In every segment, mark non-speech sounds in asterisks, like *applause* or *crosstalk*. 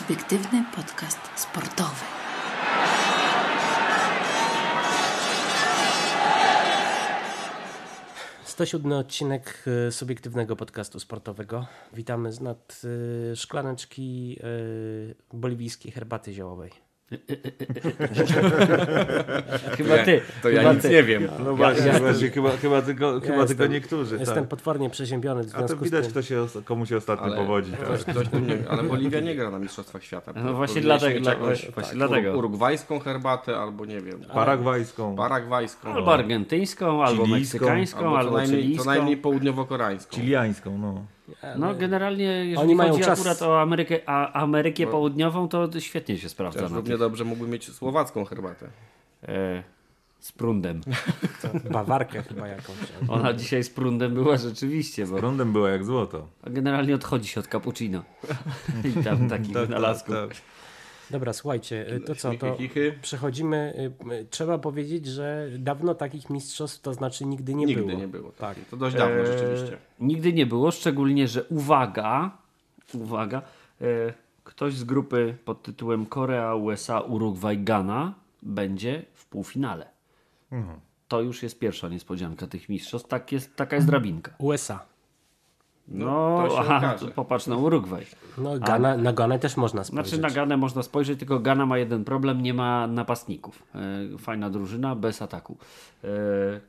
Subiektywny podcast sportowy. To siódmy odcinek y, subiektywnego podcastu sportowego. Witamy z nad y, szklaneczki y, boliwijskiej herbaty ziołowej. *laughs* chyba ty. To ja chyba nic ty. nie wiem. No właśnie, ja, właśnie chyba, chyba tylko, ja chyba tylko niektórzy. Jestem tak. potwornie przeziębiony. W A to widać, kto się, komu się ostatnio ale, powodzi. Ktoś, ktoś nie, ale Boliwia nie gra na Mistrzostwach Świata. No właśnie dlatego. Dla, właśnie tak, dlatego. Urugwajską herbatę albo nie wiem. Paragwajską. Paragwajską. Albo argentyńską, albo meksykańską, albo, albo Co najmniej południowo-koreańską. Chiliańską, no. No generalnie jeżeli Oni mają chodzi czas... akurat o Amerykę, a Amerykę no. Południową, to świetnie się sprawdza. Też równie dobrze mógłby mieć słowacką herbatę. E, z prundem. *laughs* Bawarkę chyba jakąś. Ona dzisiaj z prundem była rzeczywiście. Bo... Z prundem była jak złoto. A generalnie odchodzi się od cappuccino. *laughs* I tam takich tak, wynalazków. Tak, tak. Dobra, słuchajcie, y, to co, to przechodzimy. Y, y, trzeba powiedzieć, że dawno takich mistrzostw, to znaczy nigdy nie nigdy było. Nigdy nie było, tak. To dość dawno e, rzeczywiście. Nigdy nie było, szczególnie, że uwaga, uwaga, e, ktoś z grupy pod tytułem Korea, USA, Urugwaj, Ghana będzie w półfinale. Mhm. To już jest pierwsza niespodzianka tych mistrzostw. Tak jest, taka jest drabinka. USA. No, no aha, popatrz na Urugwaj. No, Gana, na Ganę też można spojrzeć. Znaczy na Ganę można spojrzeć, tylko Gana ma jeden problem, nie ma napastników. E, fajna drużyna, bez ataku. E,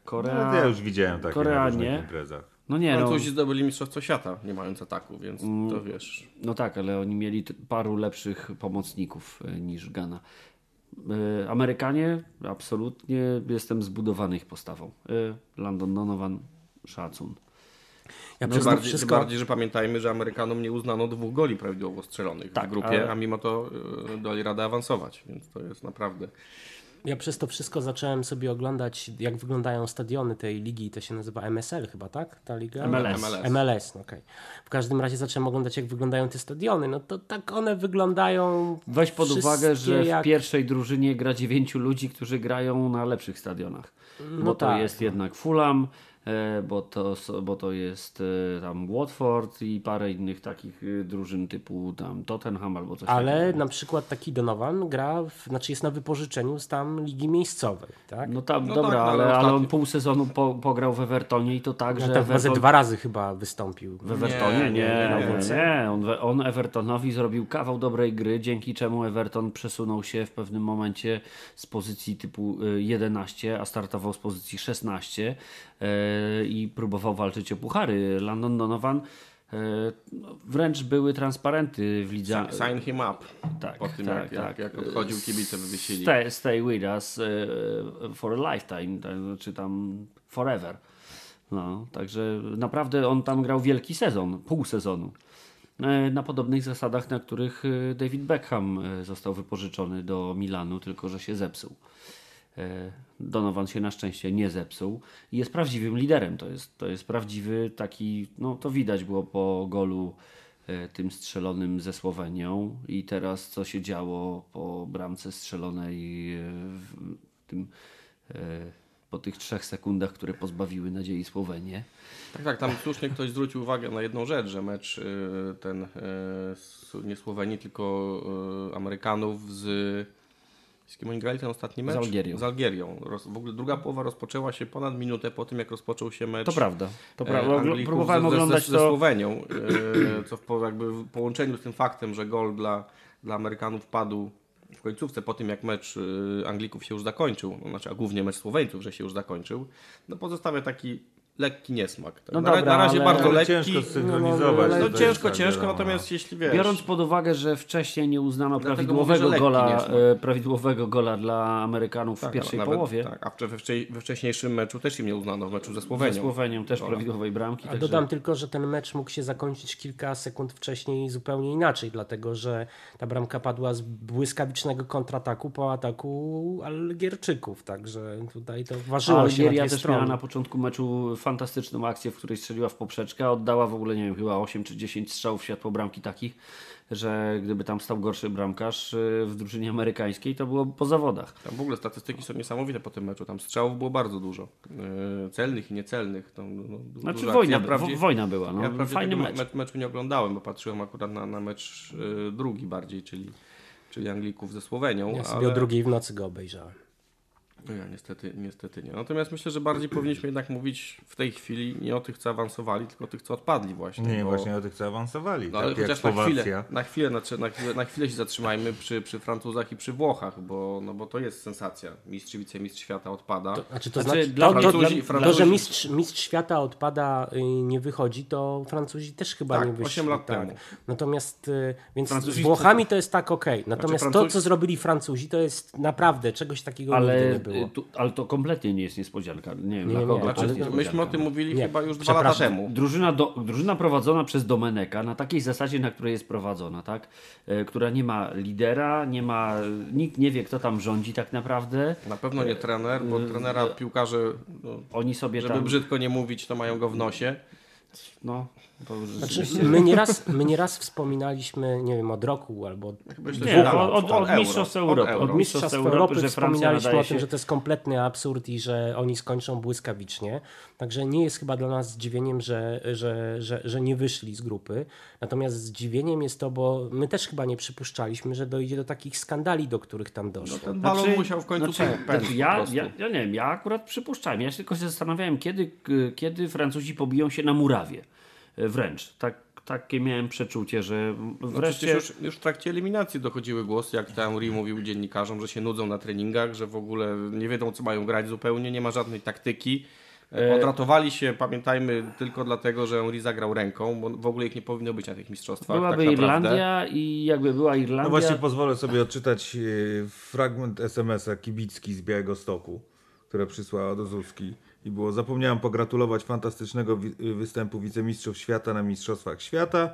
Korea... No, ja już widziałem takie Korea na nie. imprezach. No nie, no. Francuzi zdobyli Mistrzostwo Świata, nie mając ataku, więc mm, to wiesz. No tak, ale oni mieli paru lepszych pomocników e, niż Gana. E, Amerykanie, absolutnie jestem zbudowany ich postawą. E, Landon Donovan, szacun. Ja no bardziej, wszystko... bardziej, że pamiętajmy, że Amerykanom nie uznano dwóch goli prawidłowo strzelonych tak, w grupie, ale... a mimo to y, dali radę awansować, więc to jest naprawdę... Ja przez to wszystko zacząłem sobie oglądać, jak wyglądają stadiony tej ligi, to się nazywa MSL chyba, tak? Ta liga? MLS. MLS, MLS no okay. W każdym razie zacząłem oglądać, jak wyglądają te stadiony. No to tak one wyglądają. Weź pod uwagę, że jak... w pierwszej drużynie gra dziewięciu ludzi, którzy grają na lepszych stadionach. No bo tak. to jest jednak Fulham, bo to, bo to jest e, tam Watford i parę innych takich e, drużyn typu tam Tottenham albo coś Ale takiego. na przykład taki Donovan gra, w, znaczy jest na wypożyczeniu z tam ligi miejscowej, tak? No tam, no dobra, tak, ale, ale on pół sezonu po, pograł w Evertonie i to tak, no, że... Tak, Everton... dwa razy chyba wystąpił. W Evertonie? Nie, nie, nie. nie, nie. On, on Evertonowi zrobił kawał dobrej gry, dzięki czemu Everton przesunął się w pewnym momencie z pozycji typu 11, a startował z pozycji 16 i próbował walczyć o puchary. Landon Donovan e, wręcz były transparenty w lidze. Sign him up. Tak, po tym tak, jak, tak. jak odchodził kibice wywiesili. Stay, stay with us e, for a lifetime, tak, czy tam forever. No, także naprawdę on tam grał wielki sezon, pół sezonu. E, na podobnych zasadach, na których David Beckham został wypożyczony do Milanu, tylko że się zepsuł. E, Donovan się na szczęście nie zepsuł i jest prawdziwym liderem. To jest, to jest prawdziwy taki, no to widać było po golu e, tym strzelonym ze Słowenią i teraz co się działo po bramce strzelonej e, tym po tych trzech sekundach, które pozbawiły nadziei Słowenię. Tak, tak, tam słusznie ktoś zwrócił uwagę na jedną rzecz, że mecz ten nie Słowenii, tylko Amerykanów z z kim oni grali ten ostatni mecz? Z Algierią. Z Algierią. Roz, w ogóle druga połowa rozpoczęła się ponad minutę po tym, jak rozpoczął się mecz. To prawda. To prawda. E, Próbowałem oglądać ze, ze, ze Słowenią, e, co w, jakby w połączeniu z tym faktem, że gol dla, dla Amerykanów padł w końcówce po tym, jak mecz e, Anglików się już zakończył, no, znaczy, a głównie mecz Słoweńców, że się już zakończył, no pozostawia taki lekki niesmak. Tak. No na, dobra, na razie bardzo lekki. Ciężko synchronizować. No, no, no ciężko, ciężko, natomiast jeśli wiesz... Biorąc pod uwagę, że wcześniej nie uznano prawidłowego mówię, gola, e, prawidłowego gola dla Amerykanów tak, w pierwszej nawet, połowie. Tak, a we, we wcześniejszym meczu też im nie uznano, w meczu ze Słowenią. Ze Słowenią też gola. prawidłowej bramki. A dodam tylko, że ten mecz mógł się zakończyć kilka sekund wcześniej zupełnie inaczej, dlatego że ta bramka padła z błyskawicznego kontrataku po ataku Algierczyków, także tutaj to ważyło się na Algieria też miała na początku meczu fantastyczną akcję, w której strzeliła w poprzeczkę, oddała w ogóle, nie wiem, chyba 8 czy 10 strzałów w światło bramki takich, że gdyby tam stał gorszy bramkarz y, w drużynie amerykańskiej, to było po zawodach. Tam w ogóle statystyki są niesamowite po tym meczu. Tam strzałów było bardzo dużo. Yy, celnych i niecelnych. Tam, no, Znaczy wojna, wojna była, no, ja fajny mecz. me- meczu nie oglądałem, bo patrzyłem akurat na, na mecz yy, drugi bardziej, czyli, czyli Anglików ze Słowenią. Ja sobie ale... o drugiej w nocy go obejrzałem. No ja niestety, niestety nie. Natomiast myślę, że bardziej *clears throat* powinniśmy jednak mówić w tej chwili nie o tych, co awansowali, tylko o tych, co odpadli właśnie. Nie, bo... właśnie o tych, co awansowali. No, ale tak chociaż na chwilę, na, chwilę, na, na, chwilę, na chwilę się zatrzymajmy przy, przy Francuzach i przy Włochach, bo, no, bo to jest sensacja. Mistrz, wicemistrz świata odpada. To, znaczy, to, Znaczy, znaczy, dla to, to, Francuzi- to, Francuzi- że mistrz, mistrz świata odpada i nie wychodzi, to Francuzi też chyba Tak, nie wyszli. osiem lat tak. temu. Natomiast y, więc Francuzi- z Włochami to jest tak okej. Natomiast Znaczy, to, Francuzi- co zrobili Francuzi, to jest naprawdę czegoś takiego nigdy Ale, nie było. Y, tu, ale to kompletnie nie jest niespodzianka. Nie wiem, Nie, dla kogo. Znaczy, myśmy o tym mówili Nie, chyba już dwa lata temu. Drużyna, do, drużyna prowadzona przez Domeneka na takiej zasadzie, na której jest prowadzona, tak? E, która nie ma lidera, nie ma, nikt nie wie, kto tam rządzi tak naprawdę. Na pewno nie trener, bo trenera piłkarze, no, Oni sobie żeby tam. brzydko nie mówić, to mają go w nosie. No, Znaczy, my, nieraz, my nieraz wspominaliśmy, nie wiem, od roku albo źle Nie, dało. od, od, od. Mistrzostw Europy. euro. Od od Mistrzostw Europy, że wspominaliśmy o tym, się... że to jest kompletny absurd i że oni skończą błyskawicznie. Także nie jest chyba dla nas zdziwieniem, że, że, że, że nie wyszli z grupy. Natomiast zdziwieniem jest to, bo my też chyba nie przypuszczaliśmy, że dojdzie do takich skandali, do których tam doszło. Ten balon musiał w końcu znaczy, znaczy ja, ja, ja nie wiem, ja akurat przypuszczałem. Ja się tylko się zastanawiałem, kiedy, kiedy Francuzi pobiją się na murawie. E, Wręcz. Tak, takie miałem przeczucie, że No wreszcie... przecież już, już w trakcie eliminacji dochodziły głosy, jak Henry mówił dziennikarzom, że się nudzą na treningach, że w ogóle nie wiedzą, co mają grać zupełnie, nie ma żadnej taktyki. E, Odratowali się, pamiętajmy, tylko dlatego, że Henry zagrał ręką, bo w ogóle ich nie powinno być na tych mistrzostwach. Byłaby tak. Irlandia i jakby była Irlandia... No właśnie pozwolę sobie odczytać e, fragment SMS-a Kibicki z Białego Stoku, które przysłała do Zuzki. I było, zapomniałem pogratulować fantastycznego wi- występu wicemistrzów świata na Mistrzostwach Świata.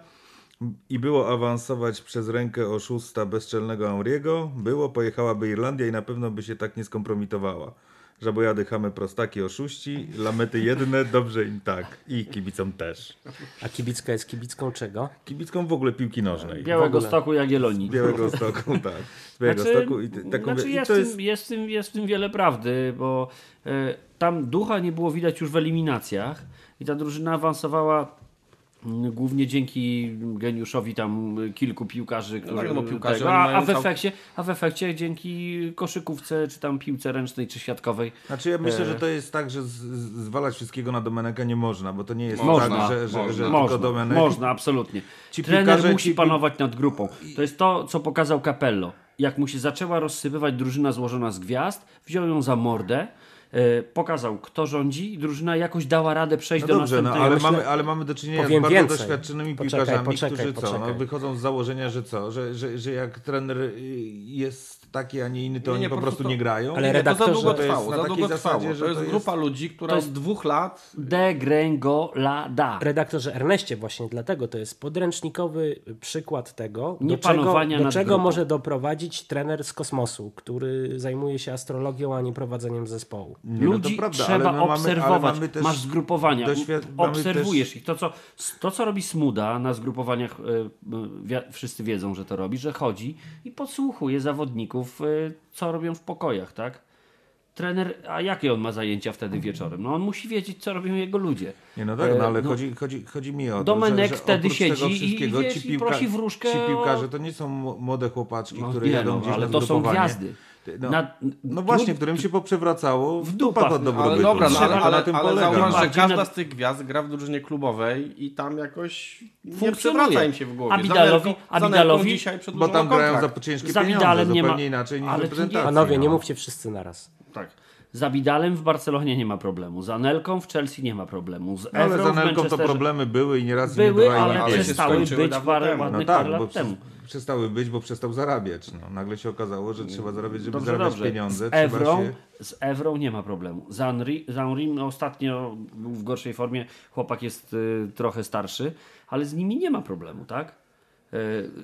I było awansować przez rękę oszusta bezczelnego Henry'ego. Było, pojechałaby Irlandia i na pewno by się tak nie skompromitowała. Żabojady, chamy, prostaki, oszuści, lamety jedne, dobrze im tak. I kibicom też. A kibicka jest kibicką czego? Kibicką w ogóle piłki nożnej. Białego. Stoku Jagiellonii. Białego Stoku, tak. Z Białego Znaczy, Stoku i taką znaczy i jest, to w jest tym, jest, w tym, jest w tym wiele prawdy, bo e, tam ducha nie było widać już w eliminacjach i ta drużyna awansowała głównie dzięki geniuszowi tam kilku piłkarzy, którzy, tak, no bo piłkarze tego, a, a, w efekcie, a w efekcie dzięki koszykówce, czy tam piłce ręcznej, czy siatkowej Znaczy ja myślę, E. że to jest tak, że zwalać wszystkiego na Domeneka nie można, bo to nie jest Można, tak, że, że, można. że tylko Można, Domenek... można, absolutnie. Ci Trener piłkarze- musi ci- panować nad grupą. To jest to, co pokazał Capello. Jak mu się zaczęła rozsypywać drużyna złożona z gwiazd, wziął ją za mordę, pokazał, kto rządzi i drużyna jakoś dała radę przejść No do dobrze, no, następnego. ale, myślę- mamy, ale mamy do czynienia z bardzo więcej. doświadczonymi Poczekaj, piłkarzami, poczekaj, którzy co, no, poczekaj. wychodzą z założenia, że co, że, że, że jak trener y, jest taki, a nie inny, to Nie, oni nie, po po prostu prostu- nie grają. Ale Nie, to za redaktorze, długo to jest trwało, za długo zasadzie, trwało. że To jest to jest- grupa ludzi, która to od jest- dwóch lat Degrengolada. Redaktorze Erneście, właśnie dlatego to jest podręcznikowy przykład tego, do Nie czego, panowania do czego może doprowadzić trener z kosmosu, który zajmuje się astrologią, a nie prowadzeniem zespołu. Nie, no to Ludzi prawda, trzeba mamy- ale obserwować. mamy też Masz zgrupowania, doświad- obserwujesz też- ich. To co, to, co robi Smuda na zgrupowaniach, e, e, wszyscy wiedzą, że to robi, że chodzi i podsłuchuje zawodników, e, co robią w pokojach, tak? Trener, a jakie on ma zajęcia wtedy wieczorem? No on musi wiedzieć, co robią jego ludzie. Nie, no tak, no ale E, no, chodzi, chodzi, chodzi mi o to, Domenek że, że wtedy siedzi i- i wiesz, i prosi wróżkę ci piłkarze to nie są młode chłopaczki, No, które nie, jadą no, gdzieś ale na to są gwiazdy. No, Na- no właśnie, którym się poprzewracało w dupach. od dobrobytu. Ale dobra, no, ale, ale, na tym ale polega. zauważ, że każda z tych gwiazd gra w drużynie klubowej i tam jakoś nie Funkcjonuje. przewraca im się w głowie. Abidalowi- Abidalowi- dzisiaj Bo tam grają kontrakt. za ciężkie Za pieniądze, nie ma- zupełnie inaczej niż ale reprezentacja. Panowie, nie no. mówcie wszyscy naraz. Tak. Z Abidalem w Barcelonie nie ma problemu. Z Anelką w Chelsea nie ma problemu. Z No, ale Evrą za w Nelką to problemy były i nieraz były, nie i ale ale przestały być parę temu. ładnych No parę tak, lat bo temu. Przestały być, bo przestał zarabiać. No, nagle się okazało, że trzeba zarabiać, żeby Dobrze, zarabiać dobrze. pieniądze. Z Evrą, się... z Evrą nie ma problemu. Z Henry, z Henrym no ostatnio był w gorszej formie. Chłopak jest y, trochę starszy, ale z nimi nie ma problemu, tak?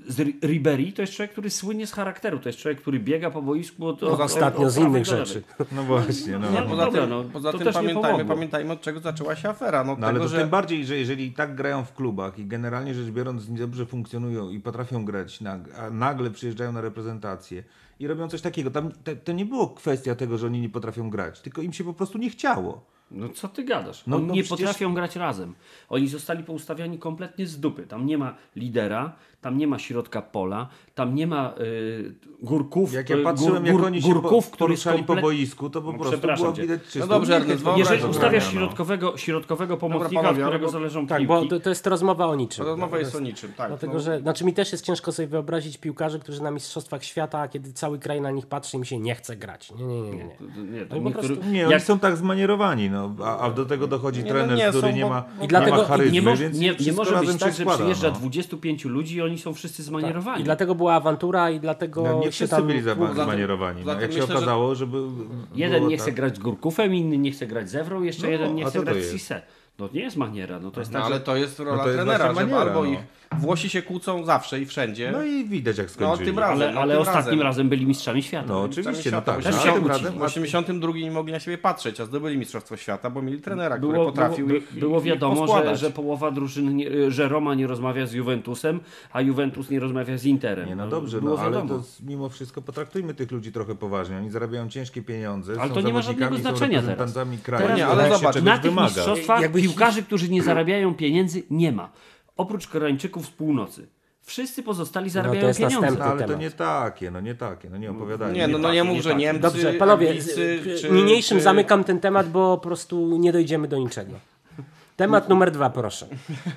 Z Ri- Ribery to jest człowiek, który słynie z charakteru. To jest człowiek, który biega po boisku od, od, Ostatnio od z innych rzeczy. No właśnie, no. Nie, no. Poza tym, no, poza tym pamiętajmy, pamiętajmy od czego zaczęła się afera. No, No ale tego, to że... tym bardziej, że jeżeli tak grają w klubach i generalnie rzecz biorąc dobrze funkcjonują i potrafią grać, a nagle przyjeżdżają na reprezentację i robią coś takiego, tam to, to nie było kwestia tego, że oni nie potrafią grać, tylko im się po prostu nie chciało. No co ty gadasz? No, Oni no nie przecież- potrafią grać razem. Oni zostali poustawiani kompletnie z dupy. Tam nie ma lidera, tam nie ma środka pola, tam nie ma y, górków. Jak ja y, patrzyłem, gór- jak oni się górków, po, który poruszali po boisku, to po No, prostu było widać czysto. No dobrze, Jeżeli Dobra, ustawiasz no. środkowego, środkowego pomocnika, panowie, od którego ale- zależą Tak, piłki, bo to, to jest rozmowa o niczym. To rozmowa jest o niczym, tak. Dlatego, no. że znaczy mi też jest ciężko sobie wyobrazić piłkarzy, którzy na Mistrzostwach Świata, kiedy cały kraj na nich patrzy, im się nie chce grać. Nie, nie, nie, nie. nie. nie, to niektóry, prostu- Nie, oni jak, są tak zmanierowani, no, a, a do tego dochodzi no trener, który nie bo- ma, I dlatego- nie ma charyzmy, więc nie, może być tak, że przyjeżdża no. 25 ludzi i oni są wszyscy zmanierowani. I dlatego była awantura i dlatego No, nie się wszyscy tam... byli zmanierowani. No, jak się myślę, że- okazało, że był, Jeden było nie tak. chce grać z Górkówem, inny nie chce grać z Ewrą, jeszcze No, jeden nie chce grać z? Cisse. No nie jest maniera, no to jest No, tak, ale że... to jest rola No to jest trenera, żeby maniera, albo no. ich Włosi się kłócą zawsze i wszędzie. No i widać jak No, skończyli. tym razem. Ale, no, ale tym ostatnim razem. razem byli mistrzami świata. No oczywiście, no tak. Też no, tym razem, W 82 nie mogli na siebie patrzeć, a zdobyli Mistrzostwo Świata, bo mieli trenera, który Było, potrafił było, ich, było ich wiadomo, że, poskładać. że połowa drużyn, nie, że Roma nie rozmawia z Juventusem, a Juventus nie rozmawia z Interem. Nie, no dobrze, było no, ale wiadomo. to z- mimo wszystko potraktujmy tych ludzi trochę poważnie. Oni zarabiają ciężkie pieniądze, Ale są to nie ma żadnego znaczenia teraz. kraju. Teraz Nie, ale zobacz, Na tych wymaga. mistrzostwach piłkarzy, którzy nie *clears throat* zarabiają pieniędzy, nie ma. Oprócz Koreańczyków z północy. Wszyscy pozostali zarabiają jest pieniądze. następny No, ale to temat. nie takie, no nie takie, no nie opowiadajmy. Nie, no, no takie, nie nie mów, że. Niemcy, Dobrze, panowie, Anglicy, czy, niniejszym czy... zamykam ten temat, bo po prostu nie dojdziemy do niczego. Temat numer dwa, proszę.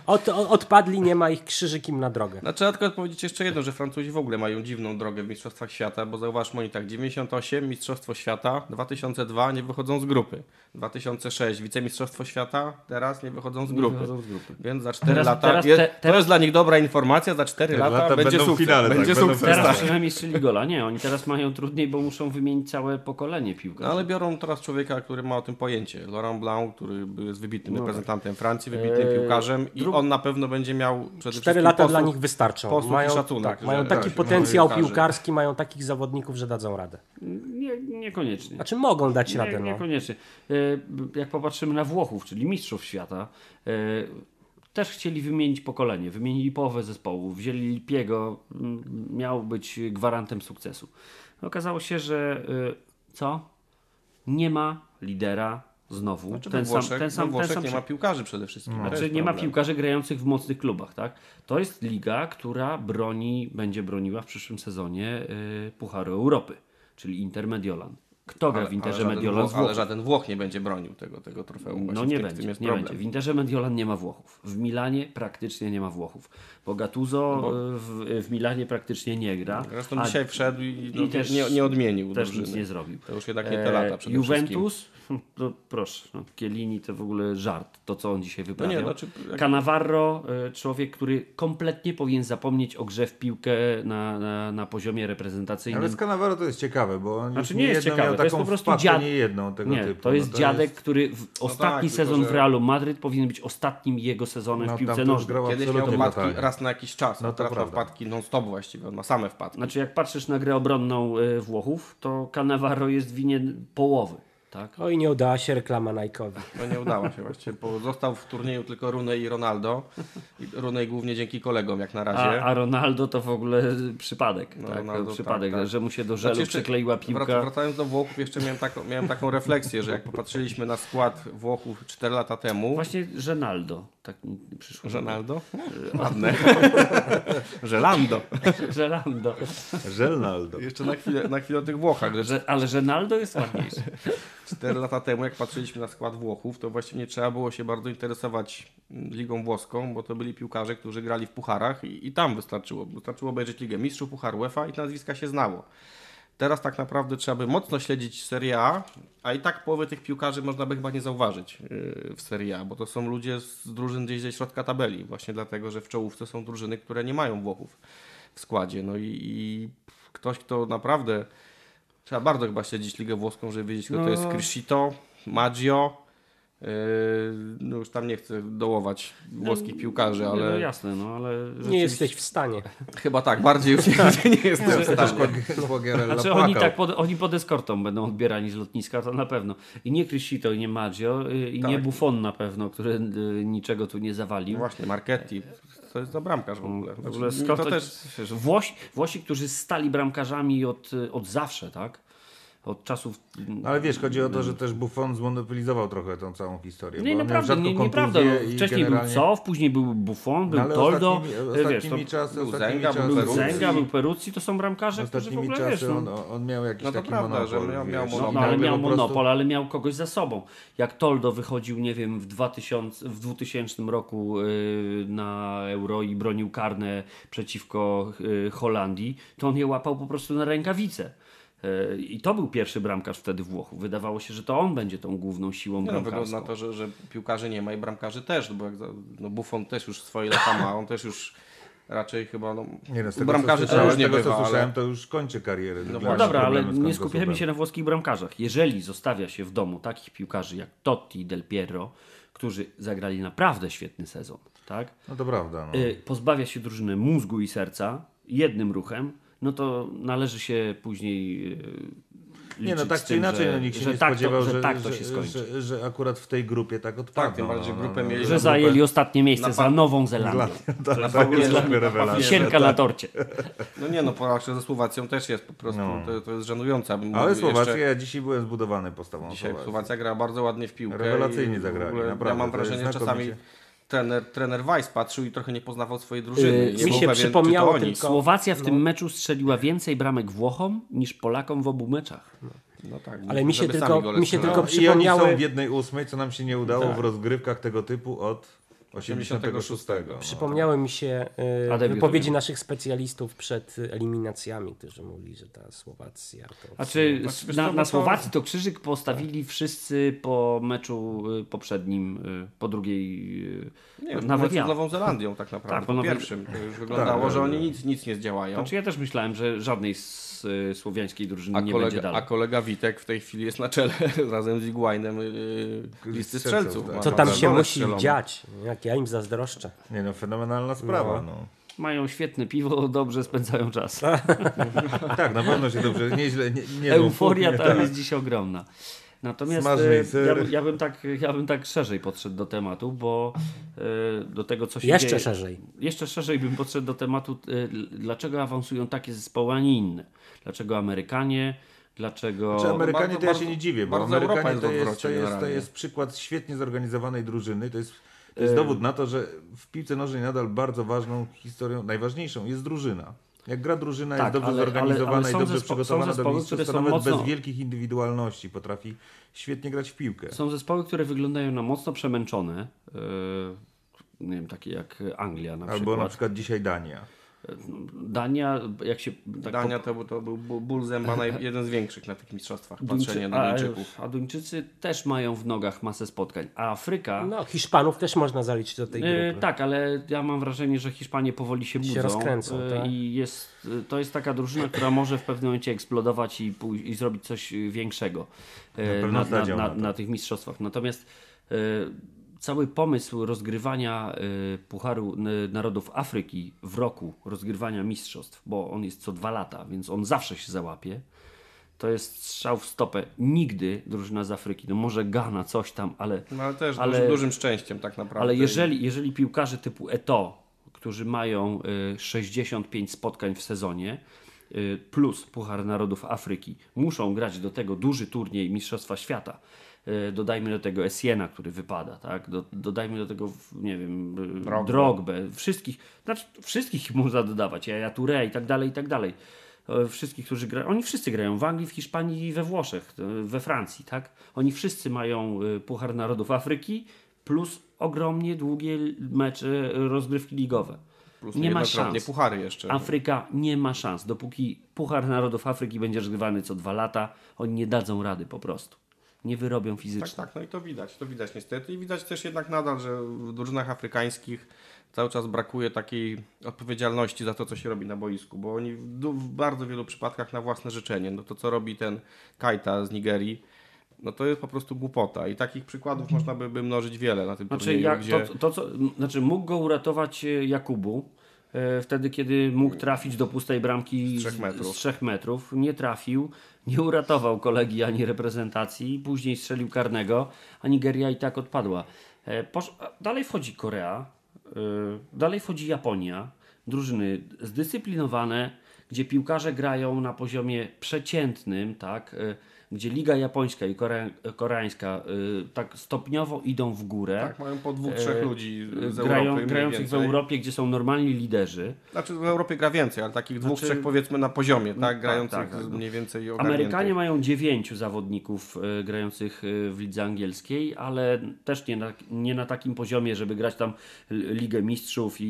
Od, odpadli, nie ma ich krzyżykiem na drogę. No, trzeba tylko powiedzieć jeszcze jedno, że Francuzi w ogóle mają dziwną drogę w Mistrzostwach Świata, bo zauważmy oni tak, 98 Mistrzostwo Świata, 2002 nie wychodzą z grupy, 2006 Wicemistrzostwo Świata, teraz nie wychodzą z grupy. wychodzą z grupy. Więc za 4 Teraz- lata, teraz je, te- to jest dla nich dobra informacja, za 4 Te lata, lata będzie sukces. finale, tak, będzie będą w sukces. Teraz tak. przynajmniej strzeli gola. Nie, oni teraz mają trudniej, bo muszą wymienić całe pokolenie piłkarzy. No ale biorą teraz człowieka, który ma o tym pojęcie. Laurent Blanc, który jest wybitnym reprezentantem Francji, wybitnym Eee, piłkarzem i dru- on na pewno będzie miał przede Cztery wszystkim lata posłuch, dla nich wystarczą. Mają, szacunek, tak, że- mają taki tak, potencjał piłkarzy. piłkarski, mają takich zawodników, że dadzą radę. Nie, niekoniecznie. Znaczy mogą dać Nie, radę. No. niekoniecznie. E, Jak popatrzymy na Włochów, czyli mistrzów świata, e, też chcieli wymienić pokolenie. Wymienili połowę zespołu. Wzięli Lipiego, miał być gwarantem sukcesu. Okazało się, że e, co? Nie ma lidera znowu. Znaczy ten Włoszech, sam, ten sam, Włoszech ten sam nie ma piłkarzy przede wszystkim. To Znaczy nie ma piłkarzy grających w mocnych klubach, tak? To jest liga, która broni, będzie broniła w przyszłym sezonie y, Pucharu Europy, czyli Inter Mediolan. Kto gra Ale- w Interze ale Mediolan Włoch, ale żaden Włoch nie będzie bronił tego, tego trofeum. No nie tym, będzie, nie problem. będzie. W Interze Mediolan nie ma Włochów. W Milanie praktycznie nie ma Włochów. Bo Gattuso Bo- y, w, w Milanie praktycznie nie gra. Zresztą a dzisiaj wszedł i, no, i też- nie, nie odmienił też drużyny. nic nie zrobił. To już jednak nie te lata E, przede. Juventus, *laughs* no proszę, no, Chiellini to w ogóle żart, to co on dzisiaj No wyprawiał. nie, znaczy, jak- Cannavaro, e, człowiek, który kompletnie powinien zapomnieć o grze w piłkę na, na, na poziomie reprezentacyjnym. Ale z Cannavaro to jest ciekawe, bo on Znaczy już nie jest ciekawe, miał to jest taką po prostu dziad- nie jedną tego nie, typu. to jest no dziadek, który w ostatni tak, sezon tylko w że- Realu Madryt powinien być ostatnim jego sezonem No, w tam piłce to nożnej. Kiedyś miał wpadki raz na jakiś czas, No no to teraz ma wpadki non-stop właściwie, on ma same wpadki. Znaczy jak patrzysz na grę obronną e, Włochów, to Cannavaro jest winien połowy. Tak? Oj, nie udała się reklama Nike'owi. No nie udało się właściwie, bo został w turnieju tylko Rooney i Ronaldo. I Rooney głównie dzięki kolegom jak na A, razie. a Ronaldo to w ogóle przypadek. No, tak? Ronaldo, przypadek, tak, tak. że mu się do żelu Znaczy jeszcze przykleiła piłka. wrac- Wracając do Włochów, jeszcze miałem taką, miałem taką refleksję, że jak popatrzyliśmy na skład Włochów 4 lata temu. Właśnie Ronaldo. Tak mi przyszło. Ronaldo? Ładne. *laughs* Żelando. Ronaldo. Żelnaldo. Jeszcze na chwilę, na chwilę o tych Włochach. Że Że, ale Ronaldo jest ładniejszy. 4 lata temu, jak patrzyliśmy na skład Włochów, to właściwie nie trzeba było się bardzo interesować mm, ligą włoską, bo to byli piłkarze, którzy grali w pucharach i, i tam wystarczyło. Wystarczyło obejrzeć Ligę Mistrzów, Puchar UEFA i nazwiska się znało. Teraz tak naprawdę trzeba by mocno śledzić Serie A, a i tak połowy tych piłkarzy można by chyba nie zauważyć yy, w Serie A, bo to są ludzie z drużyn gdzieś ze środka tabeli, właśnie dlatego, że w czołówce są drużyny, które nie mają Włochów w składzie. No i, i ktoś, kto naprawdę Trzeba bardzo chyba śledzić Ligę Włoską, żeby wiedzieć, kto to jest No. Criscito, Maggio, no już tam nie chcę dołować włoskich piłkarzy, ale No jasne, no ale Nie rzeczywiście- jesteś w stanie. chyba tak, bardziej już nie, nie jestem w stanie. Znaczy oni tak pod, oni pod eskortą będą odbierani z lotniska, to na pewno. I nie Criscito, i nie Maggio, y, i nie Tak. Buffon na pewno, który y, niczego tu nie zawalił. Właśnie, Marchetti, to jest to bramkarz w ogóle. W ogóle Znaczy, skąd to to też Włosi, Włosi, którzy stali bramkarzami od, y, od zawsze, tak? Od czasów. No, Ale wiesz, chodzi o to, że też Buffon zmonopolizował trochę tą całą historię. Nie, bo on miał naprawdę, nie, nieprawda. No, i wcześniej generalnie- był Cof, później był Buffon, był No, Toldo. ostatnimi, wiesz, ostatnimi to czasy, był Zenga, czasy, był. Zenga, był Peruzzi, to są bramkarze, którzy w ostatnimi ogóle wiesz, czasy no, on, on miał jakiś No taki prawda, monopol. że miał- miał wiesz. monopol. No, ale miał po prostu- monopol, ale miał kogoś za sobą. Jak Toldo wychodził, nie wiem, w 2000, w 2000 roku yy, na Euro i bronił karne przeciwko yy, Holandii, to on je łapał po prostu na rękawice. Yy, I to był pierwszy bramkarz wtedy Włochów. Wydawało się, że to on będzie tą główną siłą Nie no, bramkarską. wygląda na to, że, że piłkarzy nie ma i bramkarzy też, bo jak no Buffon też już swoje lata ma, on też już raczej chyba, no, Nie no, z u tego, bramkarzy co też słyszałem, już nie tego, bywa, co słyszałem, ale to już kończy karierę. No No dobra, ale nie skupiajmy się na włoskich bramkarzach. Jeżeli zostawia się w domu takich piłkarzy jak Totti i Del Piero, którzy zagrali naprawdę świetny sezon, tak? No to prawda. No. y, pozbawia się drużyny mózgu i serca jednym ruchem, no to należy się później y, Nie no, tak czy tym, inaczej, że, no, nikt się że nie tak spodziewał, to, że, że tak to się skończy. Że, że, że akurat w tej grupie tak odpadną. tym bardziej no, grupę no, mieli- no. Że zajęli ostatnie miejsce za Nową Zelandią. Tak, Na tak, jest rewelacja. Wisienka na torcie. *laughs* no nie no, porażka ze Słowacją też jest po prostu, No. to, to jest żenujące. Ale mówił Słowacja, jeszcze- ja dzisiaj byłem zbudowany postawą Dzisiaj. Słowacja gra bardzo ładnie w piłkę. Rewelacyjnie zagrali, naprawdę, Ja mam to wrażenie, że czasami trener, trener Weiss patrzył i trochę nie poznawał swojej drużyny. Yy, nie mi się pewien, przypomniało to tylko- Słowacja w tym meczu strzeliła więcej bramek Włochom niż Polakom w obu meczach. No tak, Ale mi się tylko- mi się tylko No, I oni przypomniały- są w jednej ósmej, co nam się nie udało Tak. w rozgrywkach tego typu od 86. No. Przypomniały mi się y, debiut wypowiedzi naszych specjalistów przed eliminacjami, którzy mówili, że ta Słowacja to... A czy Znaczy, wiesz na, na to- Słowacji to krzyżyk postawili wszyscy po meczu y, poprzednim, y, po drugiej. y, Nie, nawet ja. z Nową Zelandią tak naprawdę. Tak, po pierwszym. To już wyglądało, Tak, że tak, oni tak. nic, nic nie zdziałają. Znaczy ja też myślałem, że żadnej z y, słowiańskiej drużyny A nie będzie kolega, dalej. a kolega Witek w tej chwili jest na czele *laughs* razem z Iguainem yy, listy Strzelców, tak. Co tam się musi strzelone. dziać? Jak ja im zazdroszczę. Nie no, fenomenalna sprawa. No. Mają świetne piwo, dobrze spędzają czas. *laughs* Tak, na pewno się dobrze, nieźle. Nie, nie Euforia tam tak. jest dziś ogromna. Natomiast e, ja, bym- ja, bym tak, ja bym tak szerzej podszedł do tematu, bo e, do tego, co się Jeszcze dzieje, szerzej. Jeszcze szerzej bym podszedł do tematu, e, dlaczego awansują takie zespoły, a nie inne. Dlaczego Amerykanie, dlaczego... Czy Amerykanie bardzo- to ja bardzo- się nie dziwię, bo Amerykanie jest to jest, to, jest, to jest przykład świetnie zorganizowanej drużyny. To jest, to jest dowód na to, że w piłce nożnej nadal bardzo ważną historią, najważniejszą jest drużyna. Jak gra drużyna Tak, jest dobrze ale- ale- zorganizowana ale i są dobrze zespo- przygotowana zespoły, do które mistrzostw, to są nawet mocno- bez wielkich indywidualności potrafi świetnie grać w piłkę. Są zespoły, które wyglądają na mocno przemęczone. e, nie wiem, takie jak Anglia na Albo przykład. na przykład dzisiaj Dania. Dania, jak się... Tak Dania to, był- to był ból zęba, *laughs* jeden z większych na tych mistrzostwach. Duńczy- Patrzenie na a, Duńczyków. a Duńczycy też mają w nogach masę spotkań. A Afryka... No, Hiszpanów też można zaliczyć do tej E, grupy. tak, ale ja mam wrażenie, że Hiszpanie powoli się budzą. rozkręcą, e, tak. I jest, to jest taka drużyna, która może w pewnym momencie eksplodować i, pój- i zrobić coś większego e, na, na, na, na tych mistrzostwach. Natomiast cały pomysł rozgrywania e, Pucharu Narodów Afryki w roku rozgrywania mistrzostw, bo on jest co dwa lata, więc on zawsze się załapie. To jest strzał w stopę. Nigdy drużyna z Afryki, no może Ghana, coś tam, ale No, ale też Ale- dużym, szczęściem tak naprawdę. ale jeżeli, jeżeli piłkarze typu Eto, którzy mają y, 65 spotkań w sezonie, y, plus Puchar Narodów Afryki, muszą grać do tego duży turniej Mistrzostwa Świata, y, dodajmy do tego Esiena, który wypada, tak? Do, dodajmy do tego, nie wiem, y, Drogbę. Drogbę, wszystkich, znaczy wszystkich *laughs* można dodawać, Jaja Touré i tak dalej, i tak dalej. E, Wszystkich, którzy grają, oni wszyscy grają w Anglii, w Hiszpanii i we Włoszech, e, we Francji, tak? Oni wszyscy mają e, Puchar Narodów Afryki plus ogromnie długie mecze e, rozgrywki ligowe. Plus nie ma szans. puchary jeszcze. Afryka nie ma szans. Dopóki Puchar Narodów Afryki będzie rozgrywany co dwa lata, oni nie dadzą rady po prostu. Nie wyrobią Tak, fizycznie. tak, no i to widać, to widać niestety. I widać też jednak nadal, że w drużynach afrykańskich cały czas brakuje takiej odpowiedzialności za to, co się robi na boisku, bo oni w, bardzo wielu przypadkach na własne życzenie, no to co robi ten Kajta z Nigerii, no to jest po prostu głupota. I takich przykładów można by, by mnożyć wiele na tym Znaczy, turnieju, jak, gdzie... to, to, co, znaczy mógł go uratować e, Jakubu e, wtedy, kiedy mógł trafić do pustej bramki Z trzech metrów. Z, trzech metrów. Nie trafił, nie uratował kolegi ani reprezentacji. Później strzelił karnego, a Nigeria i tak odpadła. E, posz, dalej wchodzi Korea, e, dalej wchodzi Japonia. Drużyny zdyscyplinowane, gdzie piłkarze grają na poziomie przeciętnym, tak? Gdzie Liga Japońska i Kore, koreańska y, tak stopniowo idą w górę. Tak, mają po dwóch, trzech E, ludzi z grają, Europy grających w. Europie, gdzie są normalni liderzy. Znaczy w Europie gra więcej, ale takich dwóch, Znaczy- trzech powiedzmy na poziomie, tak? tak, Grających tak, tak. mniej więcej ogarniętych. Amerykanie mają dziewięciu zawodników y, grających y, w lidze angielskiej, ale też nie na, nie na takim poziomie, żeby grać tam Ligę Mistrzów i,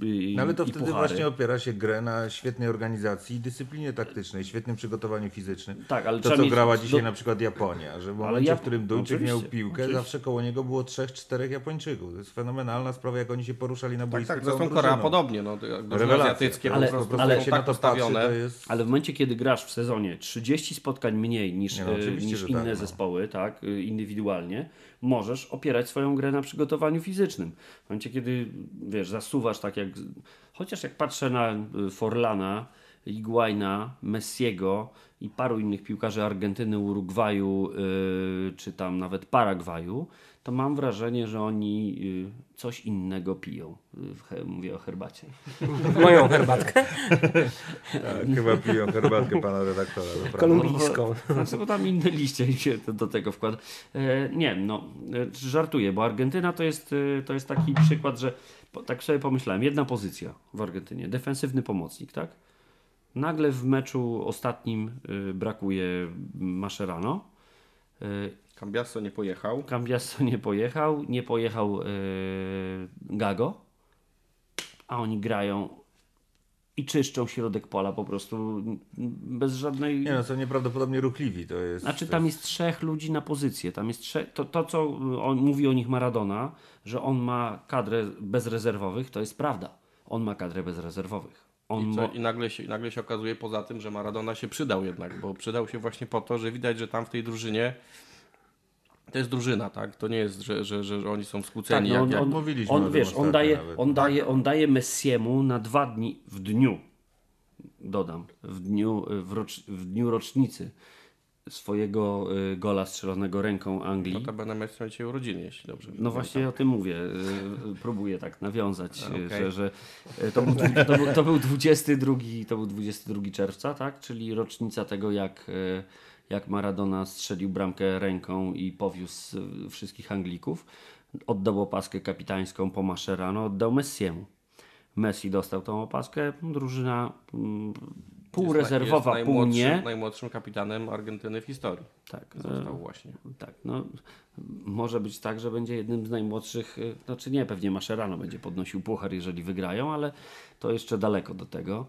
i, No ale to i wtedy puchary. właśnie opiera się grę na świetnej organizacji i dyscyplinie taktycznej, świetnym przygotowaniu fizycznym. Tak, ale to, trzeba mieć- grała dzisiaj do- na przykład Japonia, że w Ale momencie, ja- w którym Duńczyk miał piłkę, oczywiście. zawsze koło niego było trzech, czterech Japończyków. To jest fenomenalna sprawa, jak oni się poruszali na Tak, boisku tak, całą zresztą Korea podobnie, no, azjatyckie Ale- po prostu ale są się tak na to patrzy, ustawione. to jest... Ale w momencie, kiedy grasz w sezonie 30 spotkań mniej niż, no, e, niż inne tak, no. zespoły, tak, e, indywidualnie, możesz opierać swoją grę na przygotowaniu fizycznym. W momencie, kiedy wiesz, zasuwasz tak jak. Chociaż jak patrzę na e, Forlana, Iguaina, Messiego i paru innych piłkarzy Argentyny, Urugwaju, e, czy tam nawet Paragwaju, to mam wrażenie, że oni e, coś innego piją. He- Mówię o herbacie. *laughs* Moją herbatkę Tak, chyba piją herbatkę pana redaktora. kolumbijską. Znaczy, bo tam inne liście się do- tego wkłada. E, nie, no, e, żartuję, bo Argentyna to jest, to jest taki przykład, że po, tak sobie pomyślałem, jedna pozycja w Argentynie, defensywny pomocnik, tak? Nagle w meczu ostatnim e, brakuje Mascherano. E, Cambiasso nie pojechał. Cambiasso nie pojechał, nie pojechał e, Gago, a oni grają i czyszczą środek pola po prostu bez żadnej... Nie no, są nieprawdopodobnie ruchliwi. To jest, Znaczy to tam jest trzech ludzi na pozycję. Tam jest trzech, to, to, co on, mówi o nich Maradona, że on ma kadrę bezrezerwowych, to jest prawda. On ma kadrę bezrezerwowych. On I, co, I nagle się, nagle się okazuje poza tym, że Maradona się przydał jednak, bo przydał się właśnie po to, że widać, że tam w tej drużynie to jest drużyna, tak? To nie jest, że, że, że, że oni są tak, skłóceni. no jak, on, jak... on, mówiliśmy o on, wiesz, on daje, nawet. on, daje, on daje Messiemu na dwa dni w dniu, dodam, w dniu, w, rocz, w dniu rocznicy swojego y, gola strzelonego ręką Anglii. Notabene ma dzisiaj urodziny, jeśli dobrze No pamiętam. właśnie o tym mówię. y, Próbuję tak nawiązać, y, okej. że, że to, był, to, był, to był 22, to był 22 czerwca, tak? Czyli rocznica tego, jak, jak Maradona strzelił bramkę ręką i powiózł wszystkich Anglików. Oddał opaskę kapitańską po Mascherano, oddał Messiemu. Messi dostał tą opaskę, drużyna mm, półrezerwowa, jest pół najmłodszym, nie. najmłodszym kapitanem Argentyny w historii. Tak, Został właśnie. tak, no może być tak, że będzie jednym z najmłodszych, y, znaczy nie, pewnie Mascherano będzie podnosił puchar, jeżeli wygrają, ale to jeszcze daleko do tego.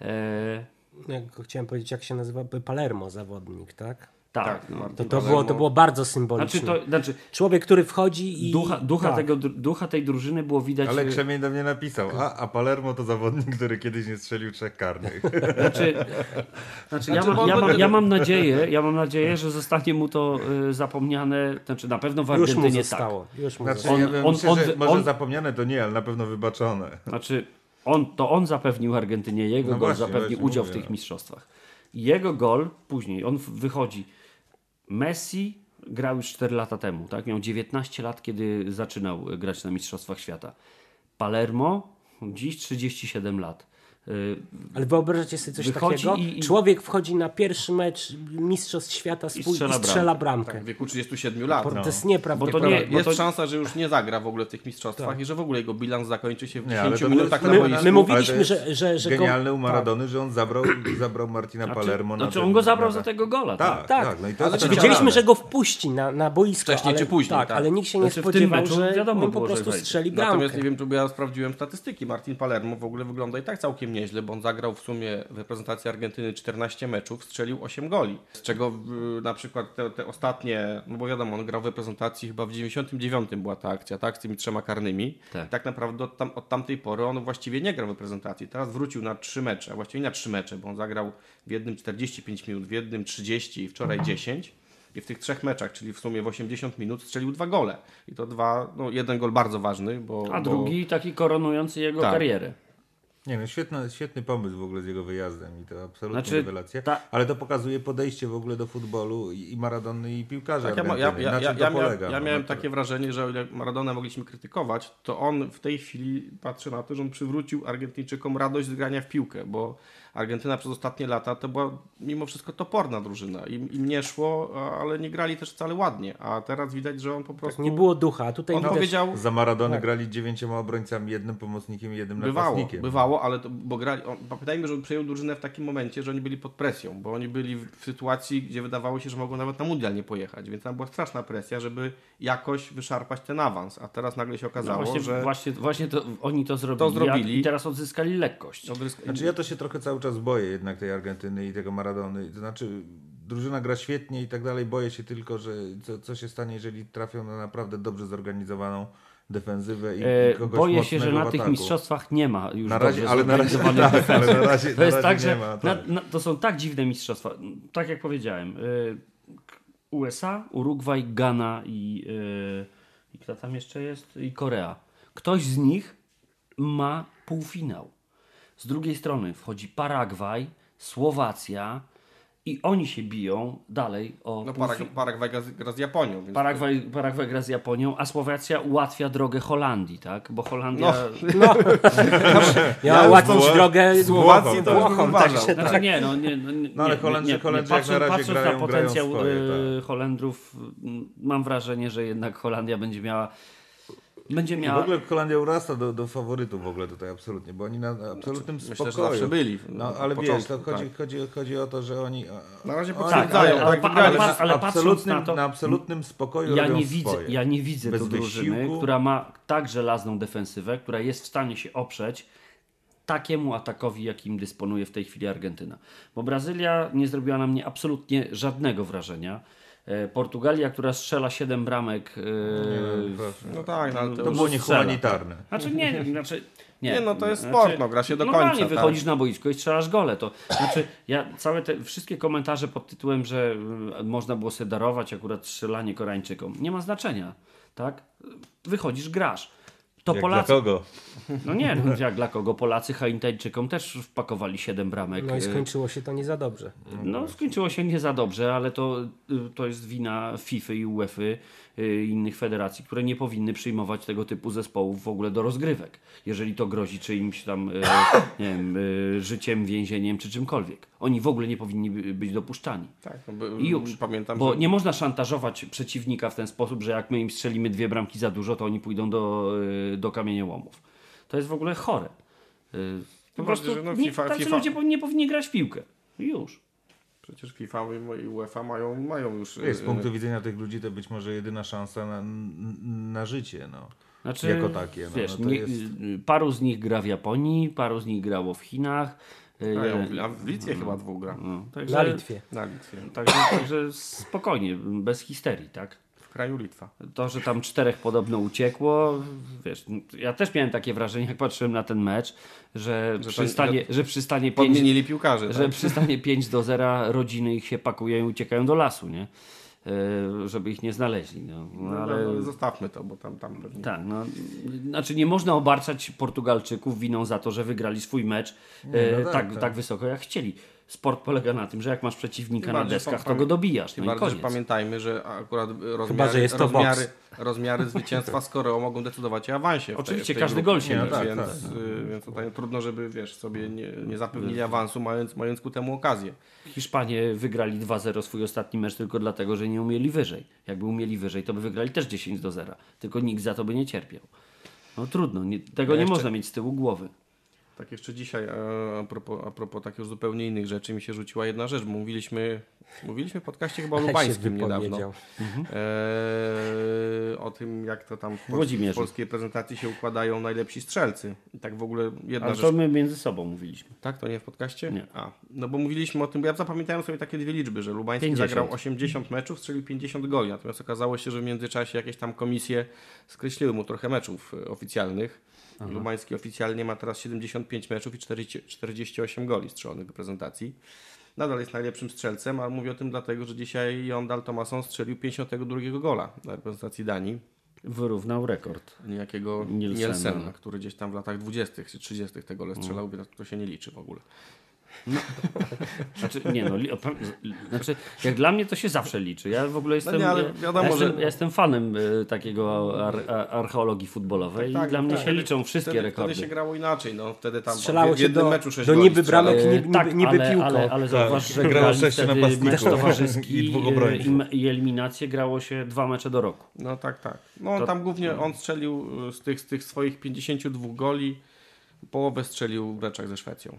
E, Jak chciałem powiedzieć, jak się nazywa Palermo zawodnik, tak? Tak, Tak, no. To, to, było, to było bardzo symboliczne. Znaczy, to, znaczy Człowiek, który wchodzi i... ducha, ducha, tak. tego, ducha tej drużyny było widać. Ale Krzemień do mnie napisał, a, a Palermo to zawodnik, który kiedyś nie strzelił trzech karnych. *laughs* Znaczy, znaczy, ja, Znaczy, mam, bo- ja, mam, ja mam nadzieję, ja mam nadzieję, że zostanie mu to y, zapomniane, znaczy na pewno w Już mu Argentynie tak. Już mu Znaczy, zostało. ja On- wiem, on- myślę, on- że może on- zapomniane to nie, ale na pewno wybaczone. Znaczy, on, to on zapewnił Argentynie, jego No gol właśnie, zapewnił właśnie udział w mówię, tych no. mistrzostwach. Jego gol później, on w- wychodzi. Messi grał już 4 lata temu, tak? Miał 19 lat, kiedy zaczynał grać na Mistrzostwach Świata. Palermo, dziś 37 lat. Y, Ale wyobrażacie sobie coś takiego? i- i- Człowiek wchodzi na pierwszy mecz Mistrzostw Świata swój i strzela strzela, bramkę. bramkę. Tak, w wieku 37 lat. To No. jest nieprawdopodobne. Bo to nie- Jest to- szansa, że już nie zagra w ogóle w tych mistrzostwach i że w ogóle jego bilans zakończy się w Nie, ale 10 to było minutach na My, boisku. my mówiliśmy, to jest że, że, że go- Genialne u tak. Maradony, że on zabrał, *clears throat* zabrał Martina znaczy, Palermo na znaczy ten- on go zabrał za tego gola. Tak, Tak. tak. no i to Ale jest czy Wiedzieliśmy, że go wpuści na, na boisko, Wcześniej ale, czy później, tak, tak. ale nikt się nie Znaczy, spodziewał, że wiadomo on po prostu strzeli Natomiast bramkę. nie wiem, czy ja sprawdziłem statystyki. Martin Palermo w ogóle wygląda i tak całkiem nieźle, bo on zagrał w sumie w reprezentacji Argentyny 14 meczów, strzelił 8 goli. Z czego y, na przykład te, te ostatnie, no bo wiadomo, on grał w reprezentacji chyba w 99 była ta akcja, tak, z tymi trzema karnymi. Tak. Tak, naprawdę od, tam, od tamtej pory on właściwie nie grał w reprezentacji. Teraz wrócił na 3 mecze, a właściwie na 3 mecze, bo on zagrał w jednym 45 minut, w jednym 30 i wczoraj 10. I w tych trzech meczach, czyli w sumie w 80 minut, strzelił dwa gole. I to dwa, no jeden gol bardzo ważny, bo. A bo, drugi taki koronujący jego Tak. karierę. Nie no, świetny, świetny pomysł w ogóle z jego wyjazdem i to absolutnie Znaczy, rewelacja. ta- Ale to pokazuje podejście w ogóle do futbolu i, Maradony i piłkarza Tak, ja, ja, ja, Na ja, czym to ja, miałem, polega? ja no? miałem Na to- takie wrażenie, że o ile Maradona mogliśmy krytykować, to on w tej chwili patrzy na to, że on przywrócił Argentyńczykom radość z grania w piłkę, bo Argentyna przez ostatnie lata to była mimo wszystko toporna drużyna. Im, im nie szło, ale nie grali też wcale ładnie. A teraz widać, że on po prostu. Tak, nie było ducha. Tutaj on widać, powiedział. Za Maradony grali dziewięcioma obrońcami, jednym pomocnikiem i jednym Bywało, napastnikiem. bywało, ale to, bo grali, on, pamiętajmy, że on przejął drużynę w takim momencie, że oni byli pod presją, bo oni byli w, sytuacji, gdzie wydawało się, że mogą nawet na mundial nie pojechać, więc tam była straszna presja, żeby jakoś wyszarpać ten awans, a teraz nagle się No okazało, właśnie, że właśnie, właśnie to, oni to zrobili, zrobili. A, i teraz odzyskali lekkość. odrysk- Znaczy ja to się trochę cały czas boję jednak tej Argentyny i tego Maradony. To znaczy drużyna gra świetnie i tak dalej. Boję się tylko, że co, co się stanie, jeżeli trafią na naprawdę dobrze zorganizowaną defensywę i, E, i kogoś boję się, że na tych mistrzostwach nie ma już Na razie, ale na razie, tak, *laughs* ale na razie, To na jest razie tak, nie że ma. na, Tak. na, to są tak dziwne mistrzostwa. Tak jak powiedziałem, y, USA, Urugwaj, Ghana i, y, i kto tam jeszcze jest? I Korea. Ktoś z nich ma półfinał. Z drugiej strony wchodzi Paragwaj, Słowacja i oni się biją dalej o no, Paragwaj gra, z- Japonią, więc Paragwaj, Paragwaj gra z Japonią, a Słowacja ułatwia drogę Holandii, tak? Bo Holandia... No. *laughs* miała już ułatwić drogę Słowację to Włochom. uważał. Także Znaczy nie, no nie, no, nie, No, ale Holendrzy- nie, nie, Holendrzy jak na patrząc, razie patrząc grają- na grają potencjał swoje, e, tak. Holendrów, m, mam wrażenie, że jednak Holandia będzie miała będzie W miała ogóle Holandia urasta do, do faworytów w ogóle tutaj absolutnie, bo oni na absolutnym Myślę, że spokoju. zawsze byli w- No na ale wiesz, początku, to chodzi, tak. chodzi, chodzi o to, że oni... Na razie potwierdzają, ale- tak, ale- wygrali. ale- ale patrząc absolutnym, na to- na absolutnym spokoju ja robią nie widzę, swoje. ja nie widzę Bez tu drużyny, wysiłku. która ma tak żelazną defensywę, która jest w stanie się oprzeć takiemu atakowi, jakim dysponuje w tej chwili Argentyna. Bo Brazylia nie zrobiła na mnie absolutnie żadnego wrażenia. E, Portugalia, która strzela 7 bramek. e, No tak, no, ale to, To było niehumanitarne. Znaczy nie, znaczy nie. Nie, no to jest Znaczy, sport, no, gra się do normalnie końca, tak. wychodzisz na boisko i strzelasz gole. To znaczy ja całe te wszystkie komentarze pod tytułem, że y, można było sobie darować akurat strzelanie Koreańczykom, nie ma znaczenia, tak? Wychodzisz, grasz. To Jak Polacy, dla kogo? no nie, no, jak dla kogo? Polacy Haintańczykom też wpakowali 7 bramek. No i y, skończyło się to nie za dobrze. no, skończyło się nie za dobrze, ale to, y, to jest wina FIFA i UEFA innych federacji, które nie powinny przyjmować tego typu zespołów w ogóle do rozgrywek, jeżeli to grozi czyimś tam y, *coughs* nie wiem, y, życiem, więzieniem czy czymkolwiek. Oni w ogóle nie powinni by- być dopuszczani. Tak, no, I już. Pamiętam, Bo że... nie można szantażować przeciwnika w ten sposób, że jak my im strzelimy dwie bramki za dużo, to oni pójdą do, y, do kamieniołomów. To jest w ogóle chore. Y, Po Tym prostu no nie, FIFA- tacy FIFA ludzie nie powinni grać w piłkę. I Już. Przecież FIFA i UEFA mają, mają już... Wiesz, z y, punktu widzenia tych ludzi to być może jedyna szansa na, na życie. No. Znaczy, Jako takie, no, wiesz, no to nie, jest- paru z nich gra w Japonii, paru z nich grało w Chinach. w- a w Litwie chyba dwóch gra. no, także, Na Litwie. Na Litwie. Także, *coughs* także spokojnie, bez histerii, tak? Kraju Litwa. To, że tam czterech podobno uciekło, wiesz, ja też miałem takie wrażenie, jak patrzyłem na ten mecz, że, Że to- przy, stanie, że, przy stanie 5, Podmienili piłkarzy, że tak? przy stanie 5 do 0 rodziny ich się pakują i uciekają do lasu, nie? Y, Żeby ich nie znaleźli. No, no, No, ale... no, zostawmy to, bo tam, tam pewnie... Tak, no, znaczy nie można obarczać Portugalczyków winą za to, że wygrali swój mecz e, no tak, tak, tak, tak. wysoko jak chcieli. Sport polega na tym, że jak masz przeciwnika na deskach, to go dobijasz. No i bardziej, że pamiętajmy, że akurat rozmiary, że jest to rozmiary, rozmiary zwycięstwa *laughs* z Koreą mogą decydować o awansie. w tej- Oczywiście, w tej każdy grupie. gol się Nie, liczy. tak, więc, tak. y, więc tutaj trudno, żeby wiesz, sobie nie, nie zapewnili awansu, mając, mając ku temu okazję. Hiszpanie wygrali 2-0 swój ostatni mecz tylko dlatego, że nie umieli wyżej. Jakby umieli wyżej, to by wygrali też 10 do 0. Tylko nikt za to by nie cierpiał. No trudno, nie, tego Ja nie jeszcze- można mieć z tyłu głowy. Tak jeszcze dzisiaj, a propos, a propos takich zupełnie innych rzeczy, mi się rzuciła jedna rzecz, mówiliśmy, mówiliśmy w podcaście chyba o Lubańskim niedawno. wypowiedział. E, o tym, jak to tam w, Pols- Włodzimierzu. w polskiej prezentacji się układają najlepsi strzelcy. I tak w ogóle jedna Ale rzecz. to my między sobą mówiliśmy. Tak, to nie w podcaście? Nie. A, no bo mówiliśmy o tym, bo ja zapamiętałem sobie takie dwie liczby, że Lubański 50. zagrał 80 meczów, strzelił 50 goli, natomiast okazało się, że w międzyczasie jakieś tam komisje skreśliły mu trochę meczów e, oficjalnych. Lubański oficjalnie ma teraz 75 meczów i 40, 48 goli strzelonych do prezentacji. nadal jest najlepszym strzelcem, ale mówię o tym dlatego, że dzisiaj Jondal Tomasson strzelił 52 gola dla reprezentacji Danii. Wyrównał rekord. Niejakiego Nielsena. Nielsena, który gdzieś tam w latach 20. czy 30. te gole strzelał, więc to się nie liczy w ogóle. *laughs* Znaczy, nie no, li, znaczy, jak dla mnie to się zawsze liczy. Ja w ogóle jestem, nie, ale ja, wiadomo, ja, jestem że- ja jestem fanem y, takiego ar, ar, archeologii futbolowej i dla mnie się wtedy- liczą wszystkie wtedy, rekordy. Wtedy się grało inaczej, no wtedy tam Strzelało w się do, meczu 6 do niby bramek, E, niby, tak, niby, ale, piłką. ale, ale zauważ, że grało grali sześciu wtedy napastników mecz towarzyski i dwóch obrońców. i, i eliminację grało się dwa mecze do roku. No tak, tak. No on To- tam głównie on strzelił y, z tych, z tych swoich 52 goli, połowę strzelił w meczach ze Szwecją.